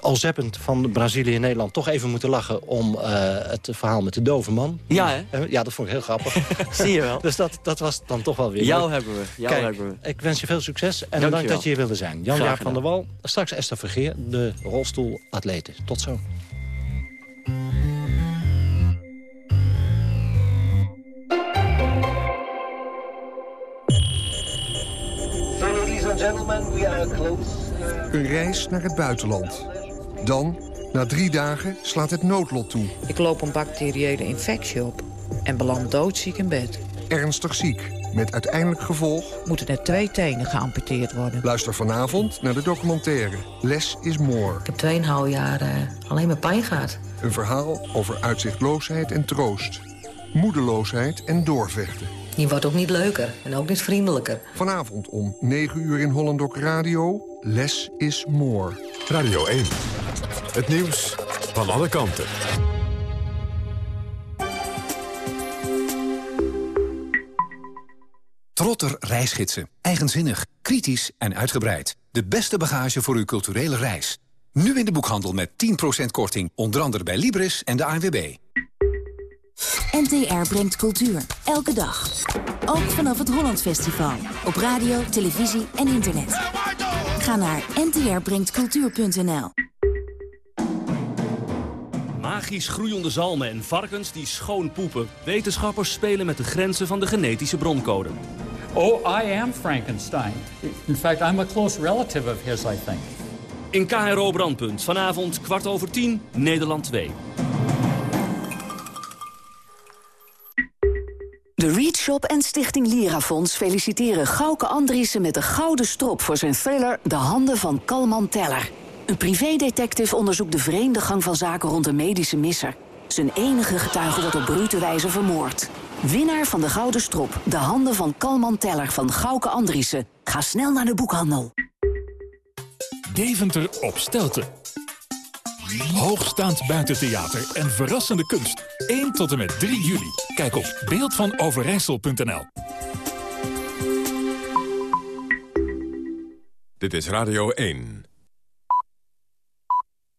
al zeppend van Brazilië en Nederland... toch even moeten lachen om eh, het verhaal met de dove man.
Ja, hè?
Eh, Ja, dat vond ik heel grappig.
Zie je wel.
Dus dat, dat was dan toch wel weer
Jou
leuk.
hebben we, jou
Kijk,
hebben we.
ik wens je veel succes en
Dank
bedankt dat je hier wilde zijn. Jan-Jaap van der Wal, straks Esther Vergeer, de rolstoelatlete. Tot zo.
Ladies and gentlemen, we are close.
Een reis naar het buitenland. Dan, na drie dagen, slaat het noodlot toe.
Ik loop een bacteriële infectie op en beland doodziek in bed.
Ernstig ziek, met uiteindelijk gevolg...
Moeten er twee tenen geamputeerd worden.
Luister vanavond naar de documentaire Less is More.
Ik heb 2,5 jaar eh, alleen maar pijn gehad.
Een verhaal over uitzichtloosheid en troost. Moedeloosheid en doorvechten.
Die wordt ook niet leuker en ook niet vriendelijker.
Vanavond om 9 uur in Hollandok Radio. Less is More.
Radio 1. Het nieuws van alle kanten.
Trotter reisgidsen. Eigenzinnig, kritisch en uitgebreid. De beste bagage voor uw culturele reis. Nu in de boekhandel met 10% korting. Onder andere bij Libris en de ANWB.
NTR brengt cultuur. Elke dag. Ook vanaf het Holland Festival. Op radio, televisie en internet. Ga naar ntrbrengtcultuur.nl
Magisch groeiende zalmen en varkens die schoon poepen. Wetenschappers spelen met de grenzen van de genetische broncode.
Oh, I am Frankenstein. In fact, I'm a close relative of his, I think.
In KRO Brandpunt, vanavond kwart over tien, Nederland 2.
De Read Shop en Stichting Lirafonds feliciteren Gauke Andriessen met de gouden strop voor zijn thriller De Handen van Kalman Teller. Een privédetective onderzoekt de vreemde gang van zaken rond een medische misser. Zijn enige getuige wordt op brute wijze vermoord. Winnaar van de gouden strop, De Handen van Kalman Teller van Gauke Andriessen. Ga snel naar de boekhandel.
Deventer op Stelten. Hoogstaand buitentheater en verrassende kunst. 1 tot en met 3 juli. Kijk op beeldvanoverijssel.nl
Dit is Radio 1.